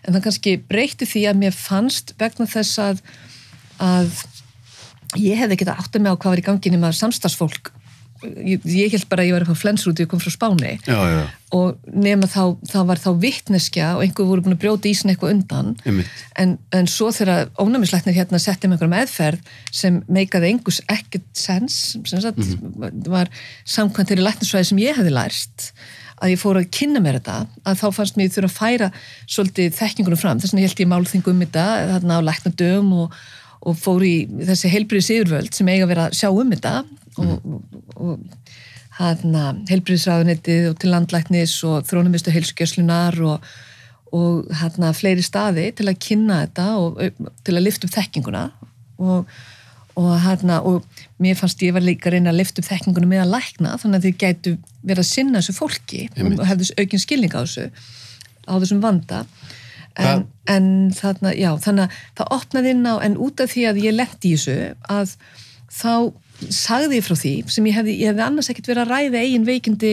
En það kannski breytti því að mér fannst vegna þess að, að ég hefði getað átt að mig á hvað var í gangi nema samstagsfólk ég, ég held bara að ég var að fá flensur út ég kom frá Spáni. Já, já, og nema þá, þá var þá vittneskja og einhver voru búin að brjóta ísin eitthvað undan. En, en svo þegar ónæmisleiknir hérna setti með einhverjum meðferð sem meikaði engus ekkert sens sem sagt, var samkvæmt þeirri læknisfræði sem ég hefði lært að ég fór að kynna mér þetta að þá fannst mér þurfa að færa svolítið þekkingunum fram, þess vegna held ég málþingu um þetta þarna á læknadögum og, og fór í þessi heilbriðis yfirvöld sem eiga að vera að sjá um þetta og, og, og hérna heilbriðisraðunettið og til landlæknis og þrónumistu heilsugjörnslunar og, og hérna fleiri staði til að kynna þetta og til að lifta upp þekkinguna. Og, og og mér fannst ég var líka að reyna að lifta upp þekkinguna með að lækna þannig að þið gætu verið að sinna þessu fólki og hefðu aukinn skilning á þessu á þessum vanda. En, en þarna, já, þannig að það opnaði inn á, en út af því að ég lendi í þessu að þá sagði ég frá því sem ég hefði, ég hefði annars ekkert verið að ræða eigin veikindi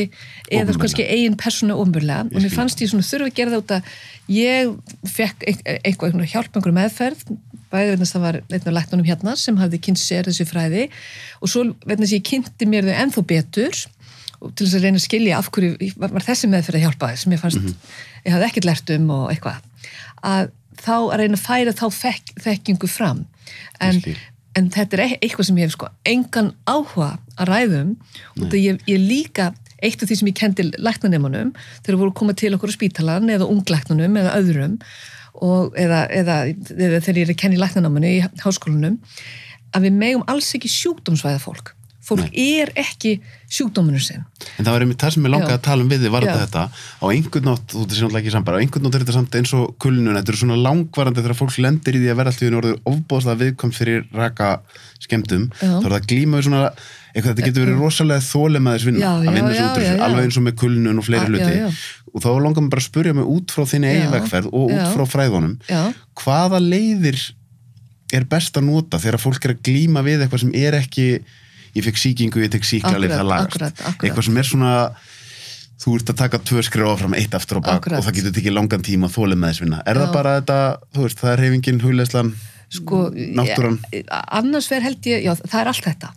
eða kannski eigin persónu ofnbörlega og mér fannst ég svona þurfa að gera það út að ég fekk eit- eitthvað, hjálp einhverju meðferð. Bæði að það var einn af læknunum hérna sem hafði kynnt sér þessi fræði. Og svo að ég kynnti mér þau ennþá betur og til þess að reyna að skilja af hverju var, var þessi meðferð að hjálpa þess sem ég fannst, ég hafði ekkert lært um og eitthvað. Að þá að reyna að færa þá þekk, þekkingu fram. En. En þetta er e- eitthvað sem ég hef sko engan áhuga að ræðum. Og það ég, ég líka eitt af því sem ég kendi læknanemunum þegar voru að koma til okkur á spítalan eða unglæknunum eða öðrum. Og, eða, eða, eða þegar ég er að kenna í læknanámanu í háskólanum að við megum alls ekki sjúkdómsvæða fólk fólk er ekki sjúkdóminu sinn. En það var einmitt það sem ég langaði Já. að tala um við þið var þetta. Á einhvern nátt, þú veist náttúrulega ekki sambara á einhvern nátt er þetta samt eins og kulnun þetta er svona langvarandi þegar fólk lendir í því að vera alltaf orðið ofbóðslega viðkvæmt fyrir raka skemmtum, Já. þá er það að glíma við svona eitthvað, þetta getur verið rosalega þólemaðis vinna Já, að já, vinna sig já, út úr þessu, alveg eins og með kulnun og fleiri Ah, hluti. og þá langar mér bara að spurja mig út frá þinni eigin Já. vegferð og út frá fræðunum. Hvaða leiðir er best að nota þegar fólk er að glíma við eitthvað sem er ekki ég fekk sýkingu, ég tek Akkurat, það lagast. akkurat, akkurat. eitthvað sem er svona þú ert að taka tvö skrifa áfram eitt aftur og bak Akkurat. og það getur tekið langan tíma að þólið með þess vinna. Er Já. það bara þetta, þú veist, það er reyfingin hugleislan, sko, náttúran? ég, annars verð held ég, já það er allt þetta.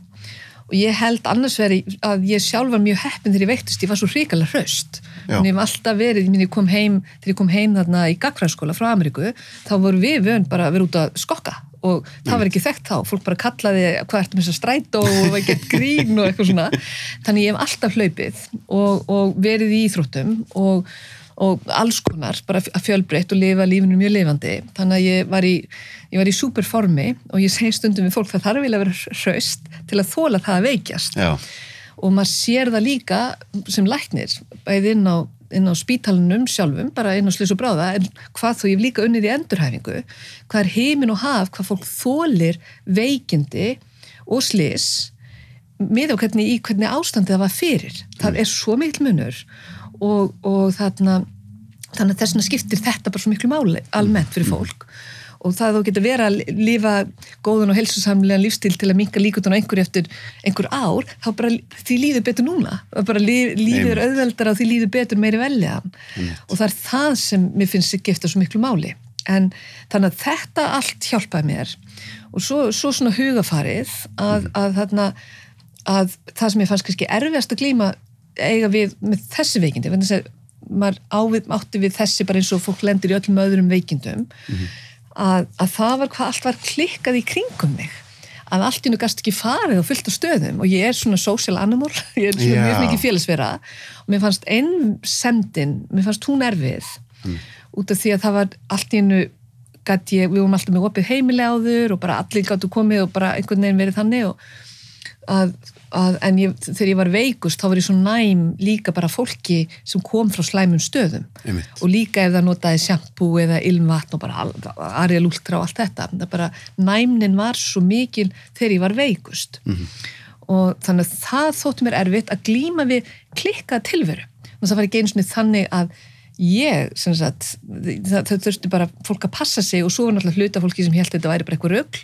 Og ég held annars verð að ég sjálf var mjög heppin þegar ég veiktist, ég var svo hrikalega hraust. En ég hef alltaf verið, ég kom heim þegar ég kom heim þarna í gagfræðskóla frá Ameríku þá voru við vön bara að vera út að skokka og það var ekki þekkt þá, fólk bara kallaði hvað ertu með þess að stræta og ekki grín og eitthvað svona, þannig ég hef alltaf hlaupið og, og verið í íþróttum og og alls konar, bara að fjölbreytt og lifa lífinu mjög lifandi. Þannig að ég var í, ég var í superformi og ég segi stundum við fólk það þarf vilja að vera hraust til að þóla það að veikjast. já, Og maður sér það líka sem læknir, bæði inn á, inn á spítalunum sjálfum, bara inn á slis og bráða, en hvað þó ég hef líka unnið í endurhæfingu, hvað er heimin og haf, hvað fólk þólir veikindi og slis með á hvernig, í hvernig ástandið það var fyrir. Það er svo mikil munur og, og þarna, þannig að þess vegna skiptir þetta bara svo miklu máli almennt fyrir fólk og það þú getur verið að lifa góðan og helsusamlega lífstil til að minka líkutun á einhverju eftir einhver ár, þá bara því líður betur núna, bara líf, lífið er auðveldar og því líður betur meiri veljaðan og það er það sem mér finnst að gifta svo miklu máli. En þannig að þetta allt hjálpaði mér. Og svo, svo svona hugafarið að, að, þarna, að það sem ég fannst kannski erfiðast að glíma eiga við með þessi veikindi. Maður ávið, átti við þessi bara eins og fólk lendir í öllum öðrum veikindum að, að það var hvað allt var klikkað í kringum mig. Að allt í nú gast ekki farið og fullt á stöðum. Og ég er svona social animal ég er svona Já. mjög mikið félagsvera. Og mér fannst einnsemdin mér fannst hún erfið. Út af því að það var allt í einu gæti ég, við vorum alltaf með opið heimili áður og bara allir gáttu komið og bara einhvern veginn verið þannig og að, að, en ég, þegar ég var veikust þá var ég svo næm líka bara fólki sem kom frá slæmum stöðum. Einmitt. og líka ef það notaði sjampú eða ilmvatn og bara Ariel Ultra og allt þetta. Það bara, næmnin var svo mikil þegar ég var veikust. Og þannig að það þótti mér erfitt að glíma við klikkað tilveru. Þannig að það var ekki einu sinni þannig að ég, sem sagt það, það þurfti bara fólk að passa sig og svo var náttúrulega hluta fólki sem held þetta væri bara eitthvað rögl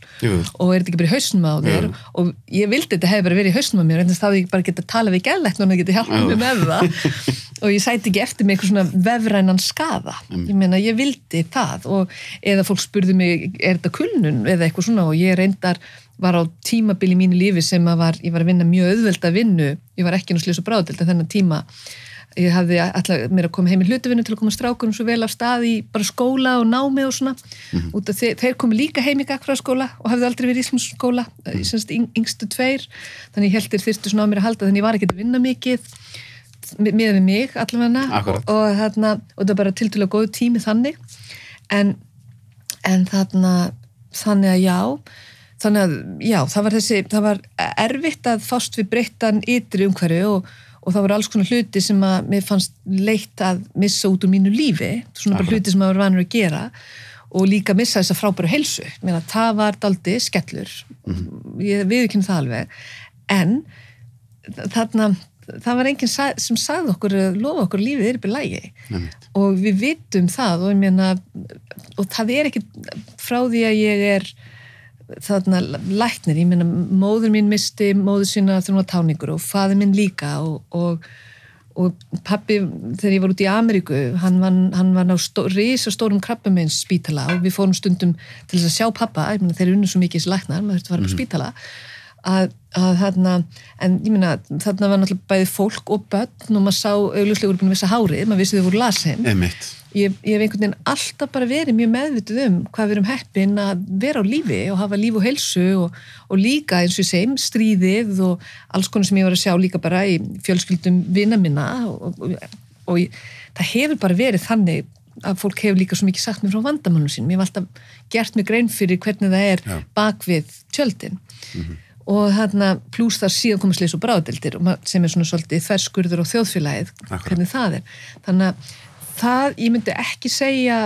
og er þetta ekki bara í hausnum á þér? Jú. og ég vildi þetta hefði bara verið í hausnum á mér en þess hefði ég bara getað að tala við gælætt og hann getið hjálpað Jú. mér með það. Og ég sæti ekki eftir mig eitthvað svona vefrænan skaða. Ég meina ég vildi það og eða fólk spurði mig er þetta kulnun? eða eitthvað svona og ég reyndar var á tímabili mínu lífi sem að var, ég var að vinna mjög auðvelda vinnu. Ég var ekki náttúrulega svo bráðild en þennan tíma ég hafði alltaf mér að koma heim í hlutavinnu til að koma strákunum svo vel af stað í bara skóla og námi og svona. Út af þeir, þeir komu líka heim í gagfræðaskóla og hafði aldrei verið í íslensku skóla mm -hmm. semst yng, yngstu tveir. Þannig ég held þér þyrstu svona á mér að halda þannig ég var ekki að vinna mikið með við mig allavega. Og, og, þarna, og það var bara tildulega góð tími þannig. En, en þarna þannig að já þannig að já, það var þessi það var erfitt að fást við breyttan ytri umhverju og, og það voru alls konar hluti sem að mér fannst leitt að missa út úr mínu lífi. Svona bara hluti sem maður var vanur að gera. Og líka missa þessa frábæru helsu Mér að það var daldi skellur. Ég viðkynna það alveg. En þarna það var enginn sem sagði okkur lofa okkur að lífið er í lægi Einmitt. og við vitum það og, ég meina, og það er ekki frá því að ég er þarna læknir, ég meina móður mín misti móður sína þegar hún var táningur og faður minn líka og, og, og pappi þegar ég var út í Ameríku hann var, hann var á stó, risa stórum krabbamins spítala og við fórum stundum til þess að sjá pappa, ég meina þeir eru unnu svo mikið þessi læknar, maður þurfti að fara á spítala að, að þarna en ég meina þarna var náttúrulega bæði fólk og börn og maður sá augljóslega voru búin að vissa hárið, maður vissi þau voru lasin Einmitt. Ég, ég hef einhvern veginn alltaf bara verið mjög meðvituð um hvað við erum heppin að vera á lífi og hafa líf og heilsu og, og líka eins og segjum stríðið og alls konar sem ég var að sjá líka bara í fjölskyldum vina minna og, og, og ég, það hefur bara verið þannig að fólk hefur líka svo mikið sagt mér frá vandamannum sínum, ég hef alltaf gert mig grein fyrir hvernig það er Já. bak við tjöldin og þarna pluss þar síðan komast leys og bráðdeldir sem er svona svolítið þverskurður og þjóðfélagið Akkurat. hvernig það er þannig að það, ég myndi ekki segja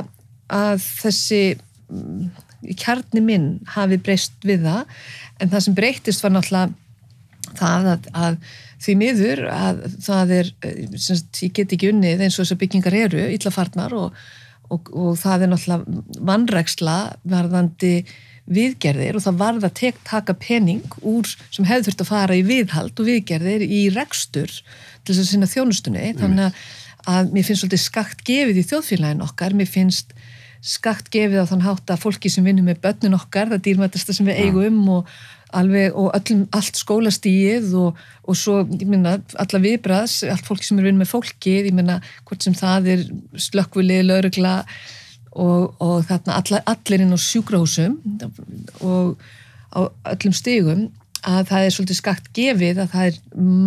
að þessi mm, kjarni minn hafi breyst við það en það sem breytist var náttúrulega það að, að því miður að það er eh, sagt, ég get ekki unnið eins og þessar byggingar eru illafarnar og, og, og það er náttúrulega vannræksla varðandi viðgerðir og það varð að taka pening úr sem hefði þurft að fara í viðhald og viðgerðir í rekstur til þess að sinna þjónustunni. Þannig að, að mér finnst svolítið skakt gefið í þjóðfélagin okkar, mér finnst skakt gefið á þann hátt að fólki sem vinnur með börnin okkar, það dýrmættasta sem við eigum og alveg og öllum, allt skólastíið og, og svo, ég minna, alla viðbræðs, allt fólki sem er vinn með fólkið, ég minna, hvort sem það er slökkvilið, laurugla og, og þarna alla, allir inn á sjúkrahúsum og á öllum stigum að það er svolítið skakt gefið að það er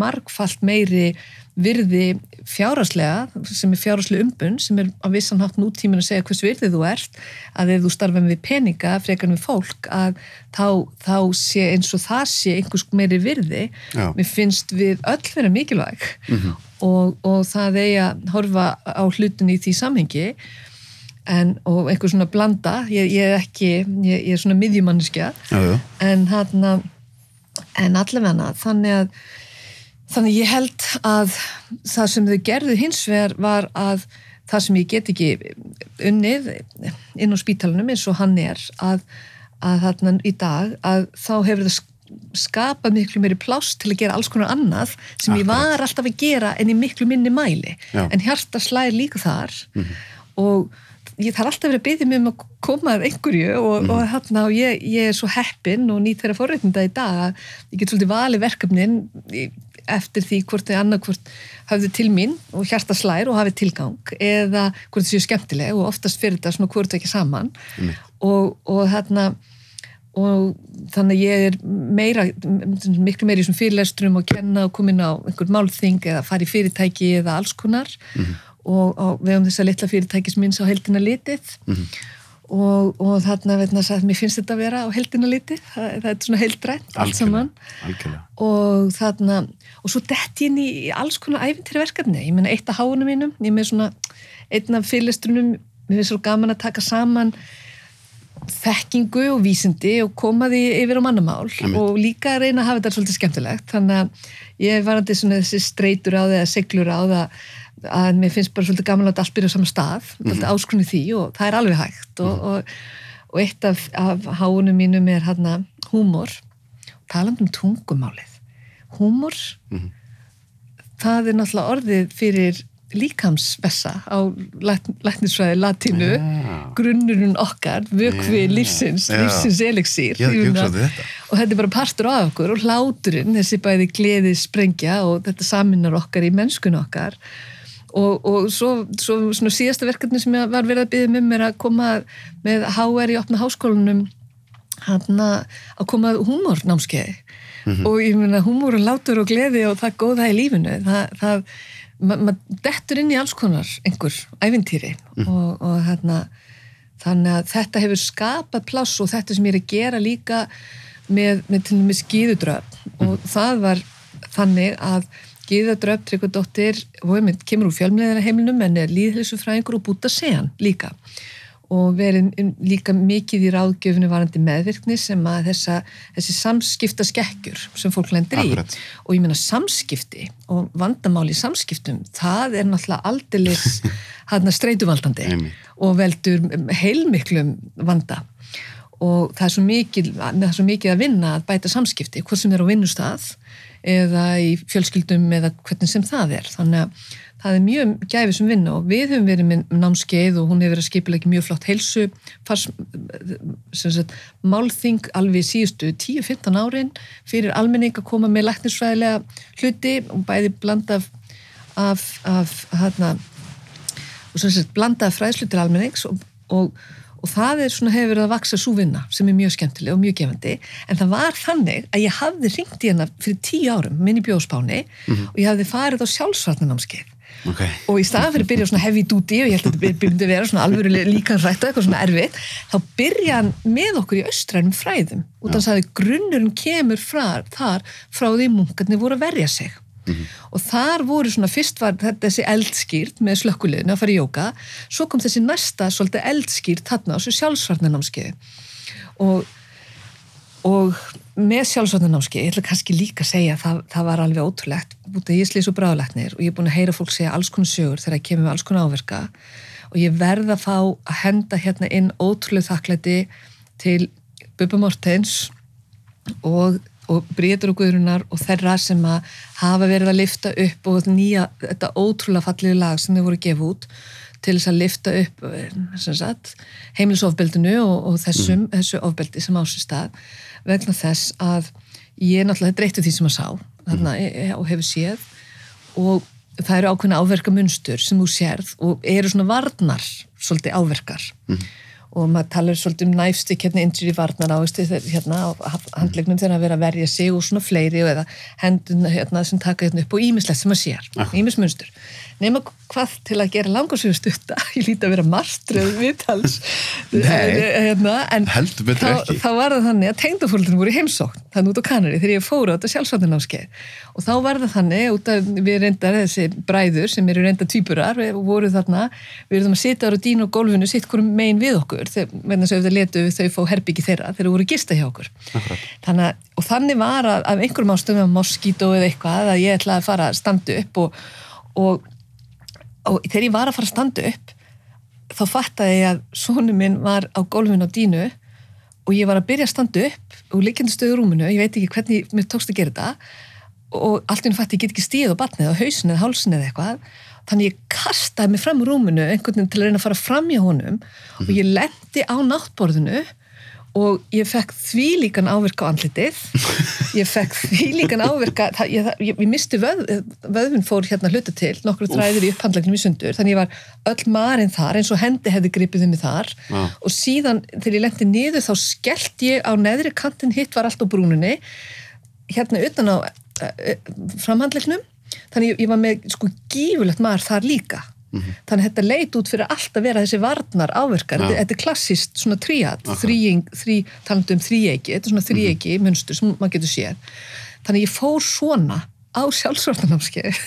margfalt meiri virði fjáraslega sem er fjáraslega umbun sem er á vissan hátt nútímin að segja hvers virðið þú ert að ef þú starfa með peninga frekar en við fólk að þá, þá sé eins og það sé einhvers meiri virði Já. mér finnst við öll vera mikilvæg og, og það eigi að horfa á hlutin í því samhengi en, og einhver svona blanda ég, ég er ekki, ég, ég er svona já. en hann en allavega þannig að þannig ég held að það sem þau gerðu hins vegar var að það sem ég get ekki unnið inn á spítalunum eins og hann er að, að þarna í dag að þá hefur það skapað miklu meiri pláss til að gera alls konar annað sem ég Akkurat. var alltaf að gera en í miklu minni mæli Já. en hjarta slæðir líka þar og ég þarf alltaf verið að byggja mig um að koma að einhverju og, og, þarna, og ég, ég er svo heppin og nýtt þeirra forréttinda í dag að ég get svolítið valið verkefnin í- eftir því hvort þau annarkvort hafðu til mín og hjarta slær og hafið tilgang eða hvort þau séu skemmtileg og oftast fyrir þetta svona hvort ekki saman. Og, og þarna og þannig ég er meira miklu í svona fyrirlesturum og kenna og koma inn á einhver málþing eða fara í fyrirtæki eða alls konar. Og, og við höfum þess að litla fyrirtækis minns á heldina litið. Og, og þarna veit næst að mér finnst þetta að vera á heldina litið. Það, það er svona heldrænt allt saman. og þarna og svo dett ég inn í alls konar æfintýri verkefni ég meina eitt af háunum mínum ég með svona einn af fyrirlestrunum mér finnst svo gaman að taka saman þekkingu og vísindi og koma því yfir á mannamál Einmitt. og líka að reyna að hafa þetta svolítið skemmtilegt. Þannig að ég var að svona þessi streitur á það eða seglur á það að mér finnst bara svolítið gaman að allt byrja á sama stað, mm -hmm. áskrunni því og það er alveg hægt. Og, og, og eitt af, af háunum mínum er hérna húmor, talandum tungumálið, húmor það er náttúrulega orðið fyrir líkamsvessa á læknisfræði latínu Já. grunnurinn okkar, vökvi Já. lífsins Já. lífsins eliksýr og þetta er bara partur af okkur og hláturinn, þessi bæði gleði sprengja og þetta saminnar okkar í mennskun okkar og, og svo, svo síðasta verkefni sem ég var verið að byggja um er að koma með HR í opna háskólanum hann að koma húmornámskeiði og ég meina húmor og látur og gleði og það góða í lífinu. Það, það maður ma dettur inn í alls konar einhver ævintýri. Og, og hérna þannig að þetta hefur skapað pláss og þetta sem ég er að gera líka með, með til dæmis gíðudröf og það var þannig að gíðudröf Tryggvadóttir einmitt, kemur úr fjölmleðina heimilnum en er líðhilsufræðingur og búta segan líka og verið líka mikið í ráðgjöfunu varandi meðvirkni sem að þessa, þessi samskipta skekkjur sem fólk lendir Akkurat. í og ég meina samskipti og vandamál í samskiptum það er náttúrulega aldeilis hann streituvaldandi Einmitt. og veldur heilmiklum vanda og það er svo mikið, það er svo mikið að vinna að bæta samskipti, hvort sem er á vinnustað eða í fjölskyldum eða hvernig sem það er þannig að það er mjög gæfið sem vinna og við höfum verið með námskeið og hún hefur verið að skipilega mjög flott heilsu fars, sem sagt, málþing alveg síðustu 10-15 árin fyrir almenning að koma með læknisfræðilega hluti og bæði blanda af, af, af hérna og sem sagt blandaði fræðslu til almennings og, og, og það er svona hefur verið að vaksa svo vinna sem er mjög skemmtileg og mjög gefandi. En það var þannig að ég hafði ringt í hana fyrir tíu árum minn í bjóðspáni og ég hafði farið á sjálfsvarnanámskeið Ok. og í staðan fyrir að byrja svona heavy duty og ég held að þetta byrjundi að vera svona alvöru líkansrætt og eitthvað svona erfitt þá byrja hann með okkur í austrænum fræðum. Og þannig að grunnurinn kemur frá, þar frá því munkarnir voru að verja sig. Og þar voru svona fyrst var þetta þessi eldskýrt með slökkuleginu að fara í jóka svo kom þessi næsta svolítið eldskýrt þarna á þessu sjálfsvarnanámskeiði og og með sjálfsvarnanámski, ég ætla kannski líka að segja að það, það var alveg ótrúlegt. Út af ég slýs og bráðlæknir og ég er búin að heyra fólk segja alls konar sögur þegar ég kemur með alls konar áverka og ég verð að fá að henda hérna inn ótrúlega þakklæti til Bubba Mortens og, og Bríður og Guðrunar og þeirra sem að hafa verið að lifta upp og nýja þetta ótrúlega fallið lag sem þau voru að gefa út til þess að lifta upp sagt, heimilisofbeldinu og, og þessum, þessu ofbeldi sem á sér stað vegna þess að ég náttúrulega dreyti því sem að sá þarna, mm. og hefur séð og það eru ákveðna áverka munstur sem þú sérð og eru svona varnar svolítið áverkar mm. Og maður talar svolítið um næfstik hérna injury varnar ávistu hérna á handlegnum þegar að vera að verja sig og svona fleiri og eða hendun hérna sem taka hérna upp og ímislegt sem að sér, ímis munstur. Nema hvað til að gera langarsögu stutta? Ég líti að vera marströð viðtals. Hérna, en heldur betur þá, þá var það þannig að tengdafólkinn voru í heimsókn þannig út á Kanari þegar ég fóru á þetta sjálfsvarnanámskeið og þá var það þannig út að við reyndar þessi bræður sem eru reynda tvíburar við voru þarna, við erum að sitja á dínu og gólfinu sitt hverjum megin við okkur þegar þau letu þau fá herbyggi þeirra þegar voru gista hjá okkur. Þannig, að- og þannig var að af einhverjum ástöðum af moskító eða eitthvað að ég ætlaði að fara að standa upp og, og og þegar ég var að fara að standa upp þá fattaði ég að sonu minn var á gólfinu á dínu og ég var að byrja að standa upp og líkjandi stöðu rúminu, ég veit ekki hvernig mér tókst að gera þetta og allt í hún fætti ég get ekki stíð á batnið á hausin eða hálsin eða eitthvað þannig ég kastaði mig fram úr rúminu einhvern veginn til að reyna að fara fram hjá honum og ég lendi á náttborðinu og ég fekk því líkan áverka á andlitið. Ég fekk því líkan áverka það, ég, ég, ég misti vöð, vöðvun fór hérna hluta til, nokkru þræðir í upphandlegnum í sundur, þannig ég var öll marinn þar eins og hendi hefði gripið um mig þar. Já. og síðan þegar ég lendi niður þá skellt ég á neðri kantin hitt var allt á brúninni hérna utan á uh, framhandlegnum þannig ég, var með sko gífulegt maður þar líka. Þannig að þetta leit út fyrir allt að vera þessi varnar áverkar, Já. þetta, þetta er klassist svona tríat, þrý, talandi um þríegi, þetta er svona þríegi munstur sem maður getur séð. Þannig ég fór svona á sjálfsvartanámskeið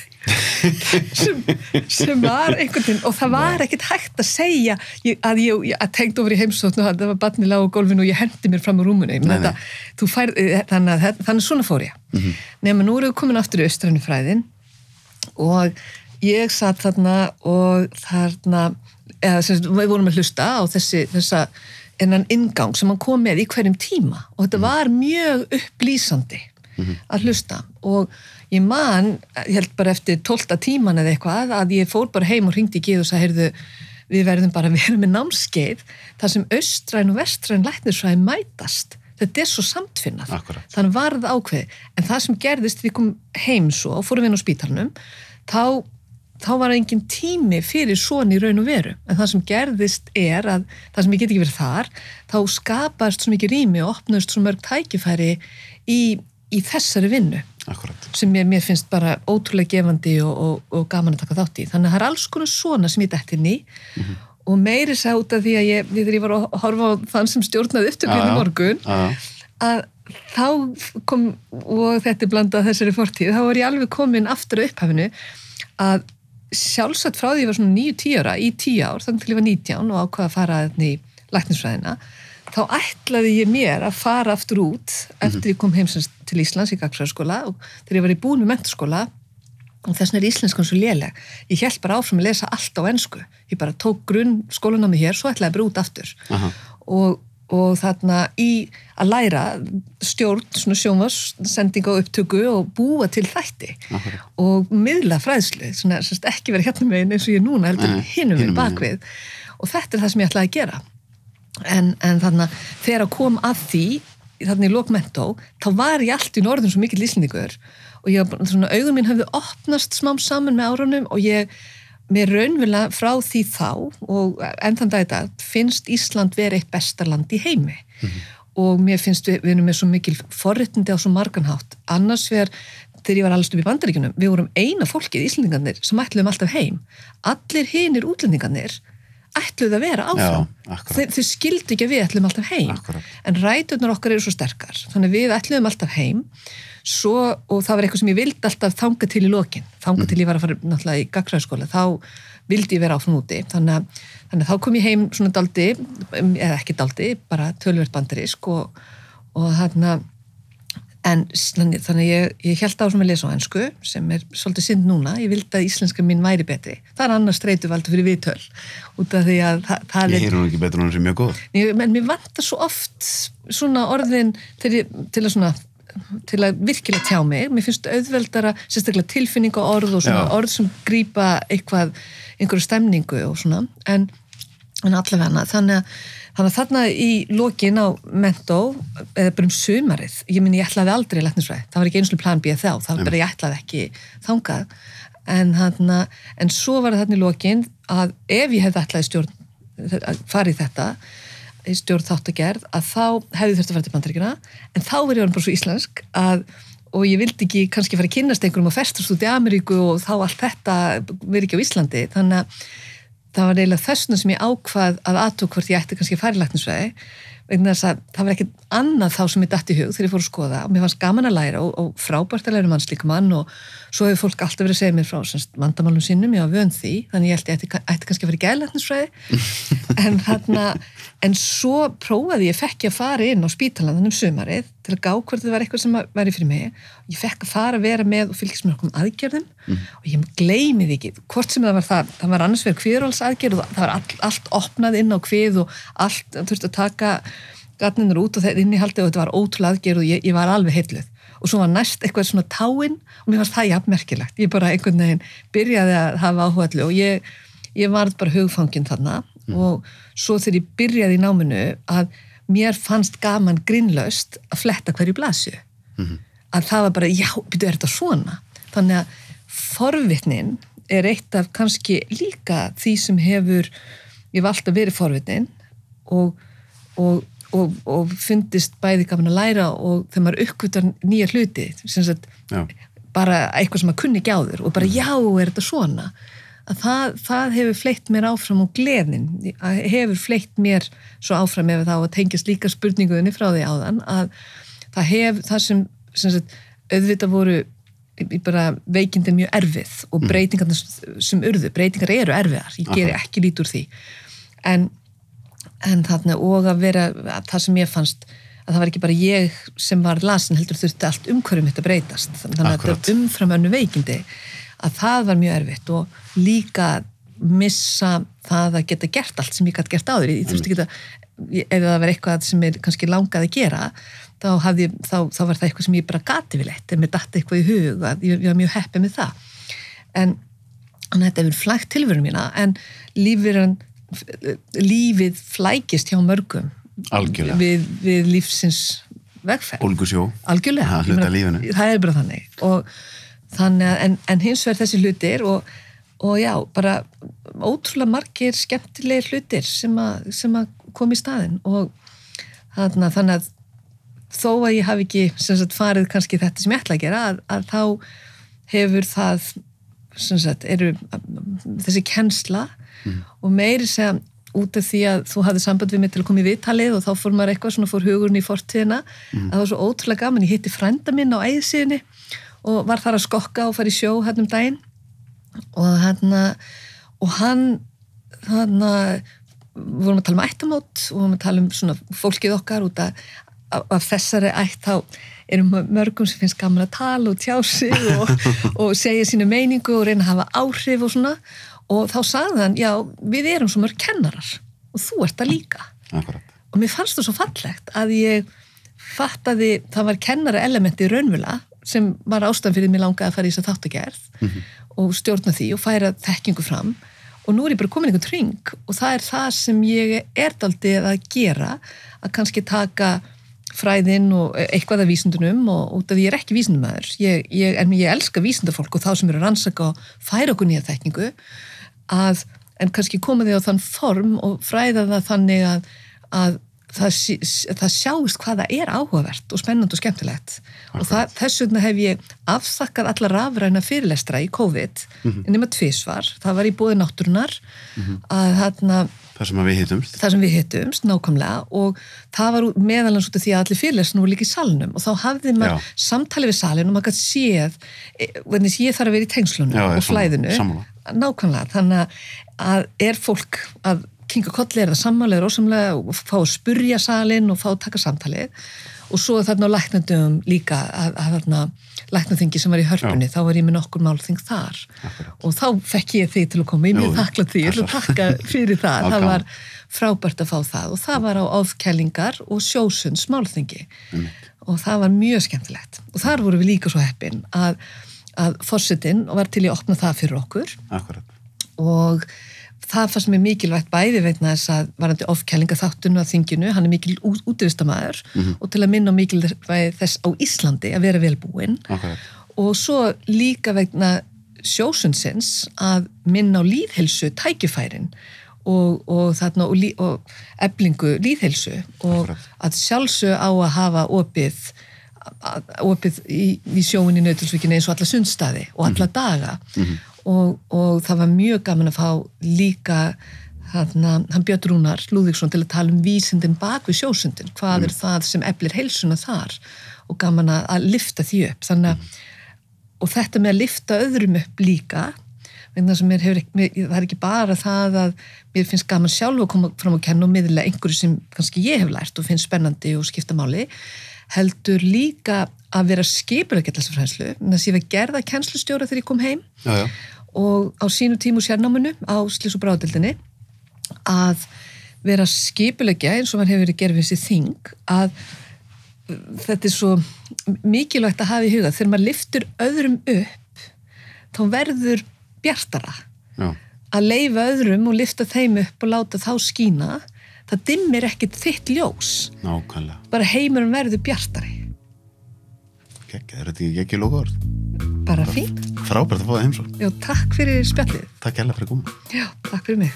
sem, sem var einhvern veginn og það var ekkert hægt að segja ég, að ég að tengd ofur í heimsóknu að það var barni lág á gólfinu og ég hendi mér fram á rúmunu Nei, þetta, þú fær, þannig, að, þannig svona fór ég. Nema nú erum við komin aftur í austrænu fræðin og ég satt þarna og þarna eða sagt, við vorum að hlusta á þessi þessa ennan ingang sem hann kom með í hverjum tíma. Og þetta var mjög upplýsandi að hlusta. Og ég man, ég held bara eftir 12 tíman eða eitthvað að ég fór bara heim og ringdi í Gíð og sagði, heyrðu við verðum bara að vera með námskeið þar sem austræn og vestræn læknisfræði mætast. Þetta er svo samtfinnað þannig var það ákveði en það sem gerðist við kom heim svo og fórum við inn á spítalunum þá, þá var engin tími fyrir svona í raun og veru en það sem gerðist er að það sem ég get ekki verið þar þá skapast svo mikið rými og opnust svo mörg tækifæri í, í þessari vinnu Akkurat. sem mér, mér finnst bara ótrúlega gefandi og, og, og gaman að taka þátt í. Þannig að það er alls konar svona sem ég dætti inn í og meiri sá út af því að ég, við þegar ég var að horfa á þann sem stjórnaði upptöklinni já. morgun, að þá kom, og þetta er blandað þessari fortíð, þá var ég alveg komin aftur á upphafinu að sjálfsagt frá því ég var svona 9-10 ára í 10 ár, þannig til ég var 19 og ákvaða að fara í læknisfræðina þá ætlaði ég mér að fara aftur út eftir ég kom heim sem sagt til Íslands í Gagsfræðaskóla og þegar ég var í búin með mentaskóla og þess vegna er íslenskan svo léleg. Ég held bara áfram að lesa allt á ensku. Ég bara tók grunn skólanámi hér svo ætlaði ég bara út aftur. Aha. og, og þarna í að læra stjórn, svona sjónvars sendinga og upptöku og búa til þætti Akkurat. og miðla fræðslu svona semst ekki vera hérna megin eins og ég núna heldur hinum við bakvið. Og þetta er það sem ég ætlaði að gera. En, en þarna þegar að kom að því þarna í lokmentó þá var ég allt í norðun svo mikill íslendingur og ég, svona augun mín hefði opnast smám saman með árunum og ég mér raunverulega frá því þá og enn þann dag í dag finnst Ísland verið eitt besta land í heimi. Og mér finnst við, við erum með svo mikil forréttindi á svo marganhátt annars vegar þegar ég var allast upp í bandaríkjunum við vorum eina fólkið, Íslendingarnir, sem ætluðum alltaf heim. Allir hinir útlendingarnir ætluðu að vera áfram. Já, akkúrat. þau, skildu ekki að við ætluðum alltaf heim. Akkúrat. en ræturnar okkar eru svo sterkar. Þannig að við ætluðum alltaf heim. Svo, og það var eitthvað sem ég vildi alltaf þanga til í lokin, þanga til ég var að fara náttúrulega í gagfræðskóla, þá vildi ég vera áfram úti, þannig að, þannig að þá kom ég heim svona daldi, eða ekki daldi bara tölvert bandarisk og, og þarna en þannig, ég, ég held á sem að lesa á ennsku sem er svolítið synd núna. Ég vildi að íslenska mín væri betri. Það er annars streytuvaldur fyrir viðtöl út af því að það, það Ég er heyr hún ekki betur en hún sem mjög góð. Ég, menn mér vantar svo oft svona orðin til, ég, til að svona til að virkilega tjá mig. Mér finnst auðveldara, sérstaklega tilfinning og orð og svona Já. orð sem grípa eitthvað, einhverju stemningu og svona. En, en allavega þannig að Þannig að þarna í lokin á mentó, eða bara um sumarið, ég minn ég ætlaði aldrei læknisfræði, það var ekki eins og plan B þá, það var bara ég ætlaði ekki þangað, en, þarna, en svo var það þarna í lokin að ef ég hefði ætlaði stjórn, að í þetta, stjórn þáttagerð, að þá hefði þurft að fara til bandaríkina, en þá verið hann bara svo íslensk að og ég vildi ekki kannski fara að kynnast einhverjum og festast út í Ameríku og þá allt þetta verið ekki á Íslandi, þannig að það var eiginlega þessuna sem ég ákvað að aðtók hvort ég ætti kannski að fara í læknisfræði vegna þess að það var ekkert annað þá sem ég dætt í hug þegar ég fór að skoða. Og mér fannst gaman að læra og, og frábært að læra um hans líka mann og svo hefur fólk alltaf verið að segja mér frá semst, vandamálum sínum, ég var vön því þannig ég held ég ætti, ætti kannski að fara í gæðlæknisfræði en þarna en svo prófaði ég, fekk ég að fara inn á spítalan þannig um sumarið til að gá hvort það var eitthvað sem væri fyrir mig. Ég fekk að fara að vera með og fylgjast með okkur aðgerðum. Og ég gleymið ekki hvort sem það var það, það var annars verið kviðrólsaðgerð og það var all, allt opnað inn á kvið og allt, þurfti að taka gatninur út og það innihaldið og þetta var ótrúlega aðgerð og ég, ég var alveg heitluð og svo var næst eitthvað svona táinn og mér fannst það jafnmerkilegt, ég bara einhvern veginn byrjaði að hafa áhuga allu og ég, ég var bara hugfangin þarna og svo þegar ég byrjaði í náminu að mér fannst gaman grinnlaust að fletta hverju blasu að það var bara, já, byrju, er þetta svona? Þannig að forvitnin er eitt af kannski líka því sem hefur ég hef alltaf verið forvitnin og, og, og, og fundist bæði gaman að læra og þegar maður uppkvötar nýja hluti sem sagt, bara eitthvað sem maður kunni ekki áður og bara já, er þetta svona? Að það, það hefur fleitt mér áfram og gleðin hefur fleitt mér svo áfram ef það á að tengjast líka spurninguðinni frá því áðan að það hef, það sem, sem sagt, auðvitað voru veikindin mjög erfið og breytingarnir sem urðu, breytingar eru erfiðar ég geri Aha. ekki lít úr því. En, en þarna og að vera að það sem ég fannst að það var ekki bara ég sem var lasin heldur þurfti allt umhverfum mitt að breytast. Þannig að þetta umfram önnu veikindi að það var mjög erfitt og líka missa það að geta gert allt sem ég gæti gert áður. Ég þurfti ekki að, ef það var eitthvað sem er kannski langað að gera þá, hafði, þá, þá var það eitthvað sem ég bara gati við leitt, ef mér dætti eitthvað í hug að ég, ég var mjög heppið með það. En að þetta hefur flægt tilverum mína en lífið, lífið flækist hjá mörgum Algjörlega. við, við lífsins vegferð. Ólgusjó. algjörlega. Ha, meina, það er bara þannig. Og þannig að en, en hins vegar þessi hlutir og, og já, bara ótrúlega margir skemmtilegir hlutir sem, a, sem að koma í staðin og þannig að, þannig að þó að ég hafi ekki sem sagt, farið kannski þetta sem ég ætla að gera að, að þá hefur það sem sagt, eru þessi kennsla og meiri segja út af því að þú hafði samband við mig til að koma í viðtalið og þá fór maður eitthvað svona fór hugurinn í fortíðina að það var svo ótrúlega gaman, ég hitti frænda minn á æðsíðinni og var þar að skokka og fara í sjó hann um daginn. Og hann og hann hann við vorum að tala um ættamót og við vorum að tala um svona fólkið okkar út af, af þessari ætt þá erum mörgum sem finnst gaman að tala og tjá sig og, og segja sínu meiningu og reyna að hafa áhrif og svona og þá sagði hann, já, við erum svo mörg kennarar og þú ert það líka. Akkurat. og mér fannst það svo fallegt að ég fattaði, það var kennara elementi raunvila sem var ástæðan fyrir mig langaði að fara í þess að þáttagerð og stjórna því og færa þekkingu fram. Og nú er ég bara komin einhvern tring og það er það sem ég er daldið að gera að kannski taka fræðin og eitthvað af vísindunum og út af því ég er ekki ég, en ég elska vísindafólk og þá sem eru að rannsaka og færa okkur nýja þekkingu að, en kannski koma því á þann form og fræða það þannig að, að það, það sjáist hvað það er áhugavert og spennandi og skemmtilegt. Og það, þess vegna hef ég afþakkað alla rafræna fyrirlestra í COVID nema tvisvar, það var í bóði náttúrunar að þarna Það sem við hittumst. það sem við hittumst nákvæmlega. Og það var meðalans út af því að allir fyrirlesinu voru líka í salnum. Og þá hafði maður samtali við salin og maður gæti séð eh, hvernig ég þarf að vera í tengslunum Já, og flæðinu. sammála. Nákvæmlega, þannig að er fólk að kinga kolli er það sammála er ósamlega og fá að spurja salin og fá að taka samtalið. Og svo er þarna á læknandum líka að, að þarna læknaþingi sem var í hörpunni, þá var ég með nokkur málþing þar. Og þá fekk ég þig til að koma, ég er mjög þakklátt því, ég að þakka fyrir það, Já, það var frábært að fá það. Og það var á ofkælingar og sjósunds málþingi og það var mjög skemmtilegt. Og þar voru við líka svo heppin að, að fórsetin var til í að opna það fyrir okkur Akkurat. og það fannst mér mikilvægt bæði veitna þess að varandi ofkælinga þáttunu að þinginu, hann er mikil útvistamæður og til að minna á mikilvægi þess á Íslandi að vera velbúinn Akkurat. og svo líka vegna sjósundsins að minna á líðhelsu tækifærin og, og, þarna, og, lí, og eblingu líðhelsu og Akkúrat. að sjálfsög á að hafa opið opið í, í sjóin í nautilsvíkinu eins og alla sundstaði og alla daga. Og, og það var mjög gaman að fá líka hann, hann Björn Rúnar Lúðvíksson til að tala um vísindin bak við sjósundin. Hvað er það sem eflir heilsuna þar? Og gaman að, að lifta því upp. Þannig að og þetta með að lifta öðrum upp líka hefur, það er ekki bara það að mér finnst gaman sjálf að koma fram og kenna og miðlega einhverju sem kannski ég hef lært og finnst spennandi og skipta máli heldur líka að vera skipulega gætlasafrænslu, þannig að ég var gerða kennslustjóra þegar ég kom heim Já, já. og á sínu tímu sérnáminu á Slís og Bráðildinni að vera skipulegja eins og mann hefur verið gerð við þessi þing að þetta er svo mikilvægt að hafa í huga þegar maður liftur öðrum upp þá verður bjartara Já. að leifa öðrum og lifta þeim upp og láta þá skína það dimmir ekkit þitt ljós Nákvæmlega. bara heimurum verður bjartari Gekki, er þetta ekki orð? bara fín Frábært að fá það heimsókn. Já, takk fyrir spjallið Takk hella fyrir að koma. Já, takk fyrir mig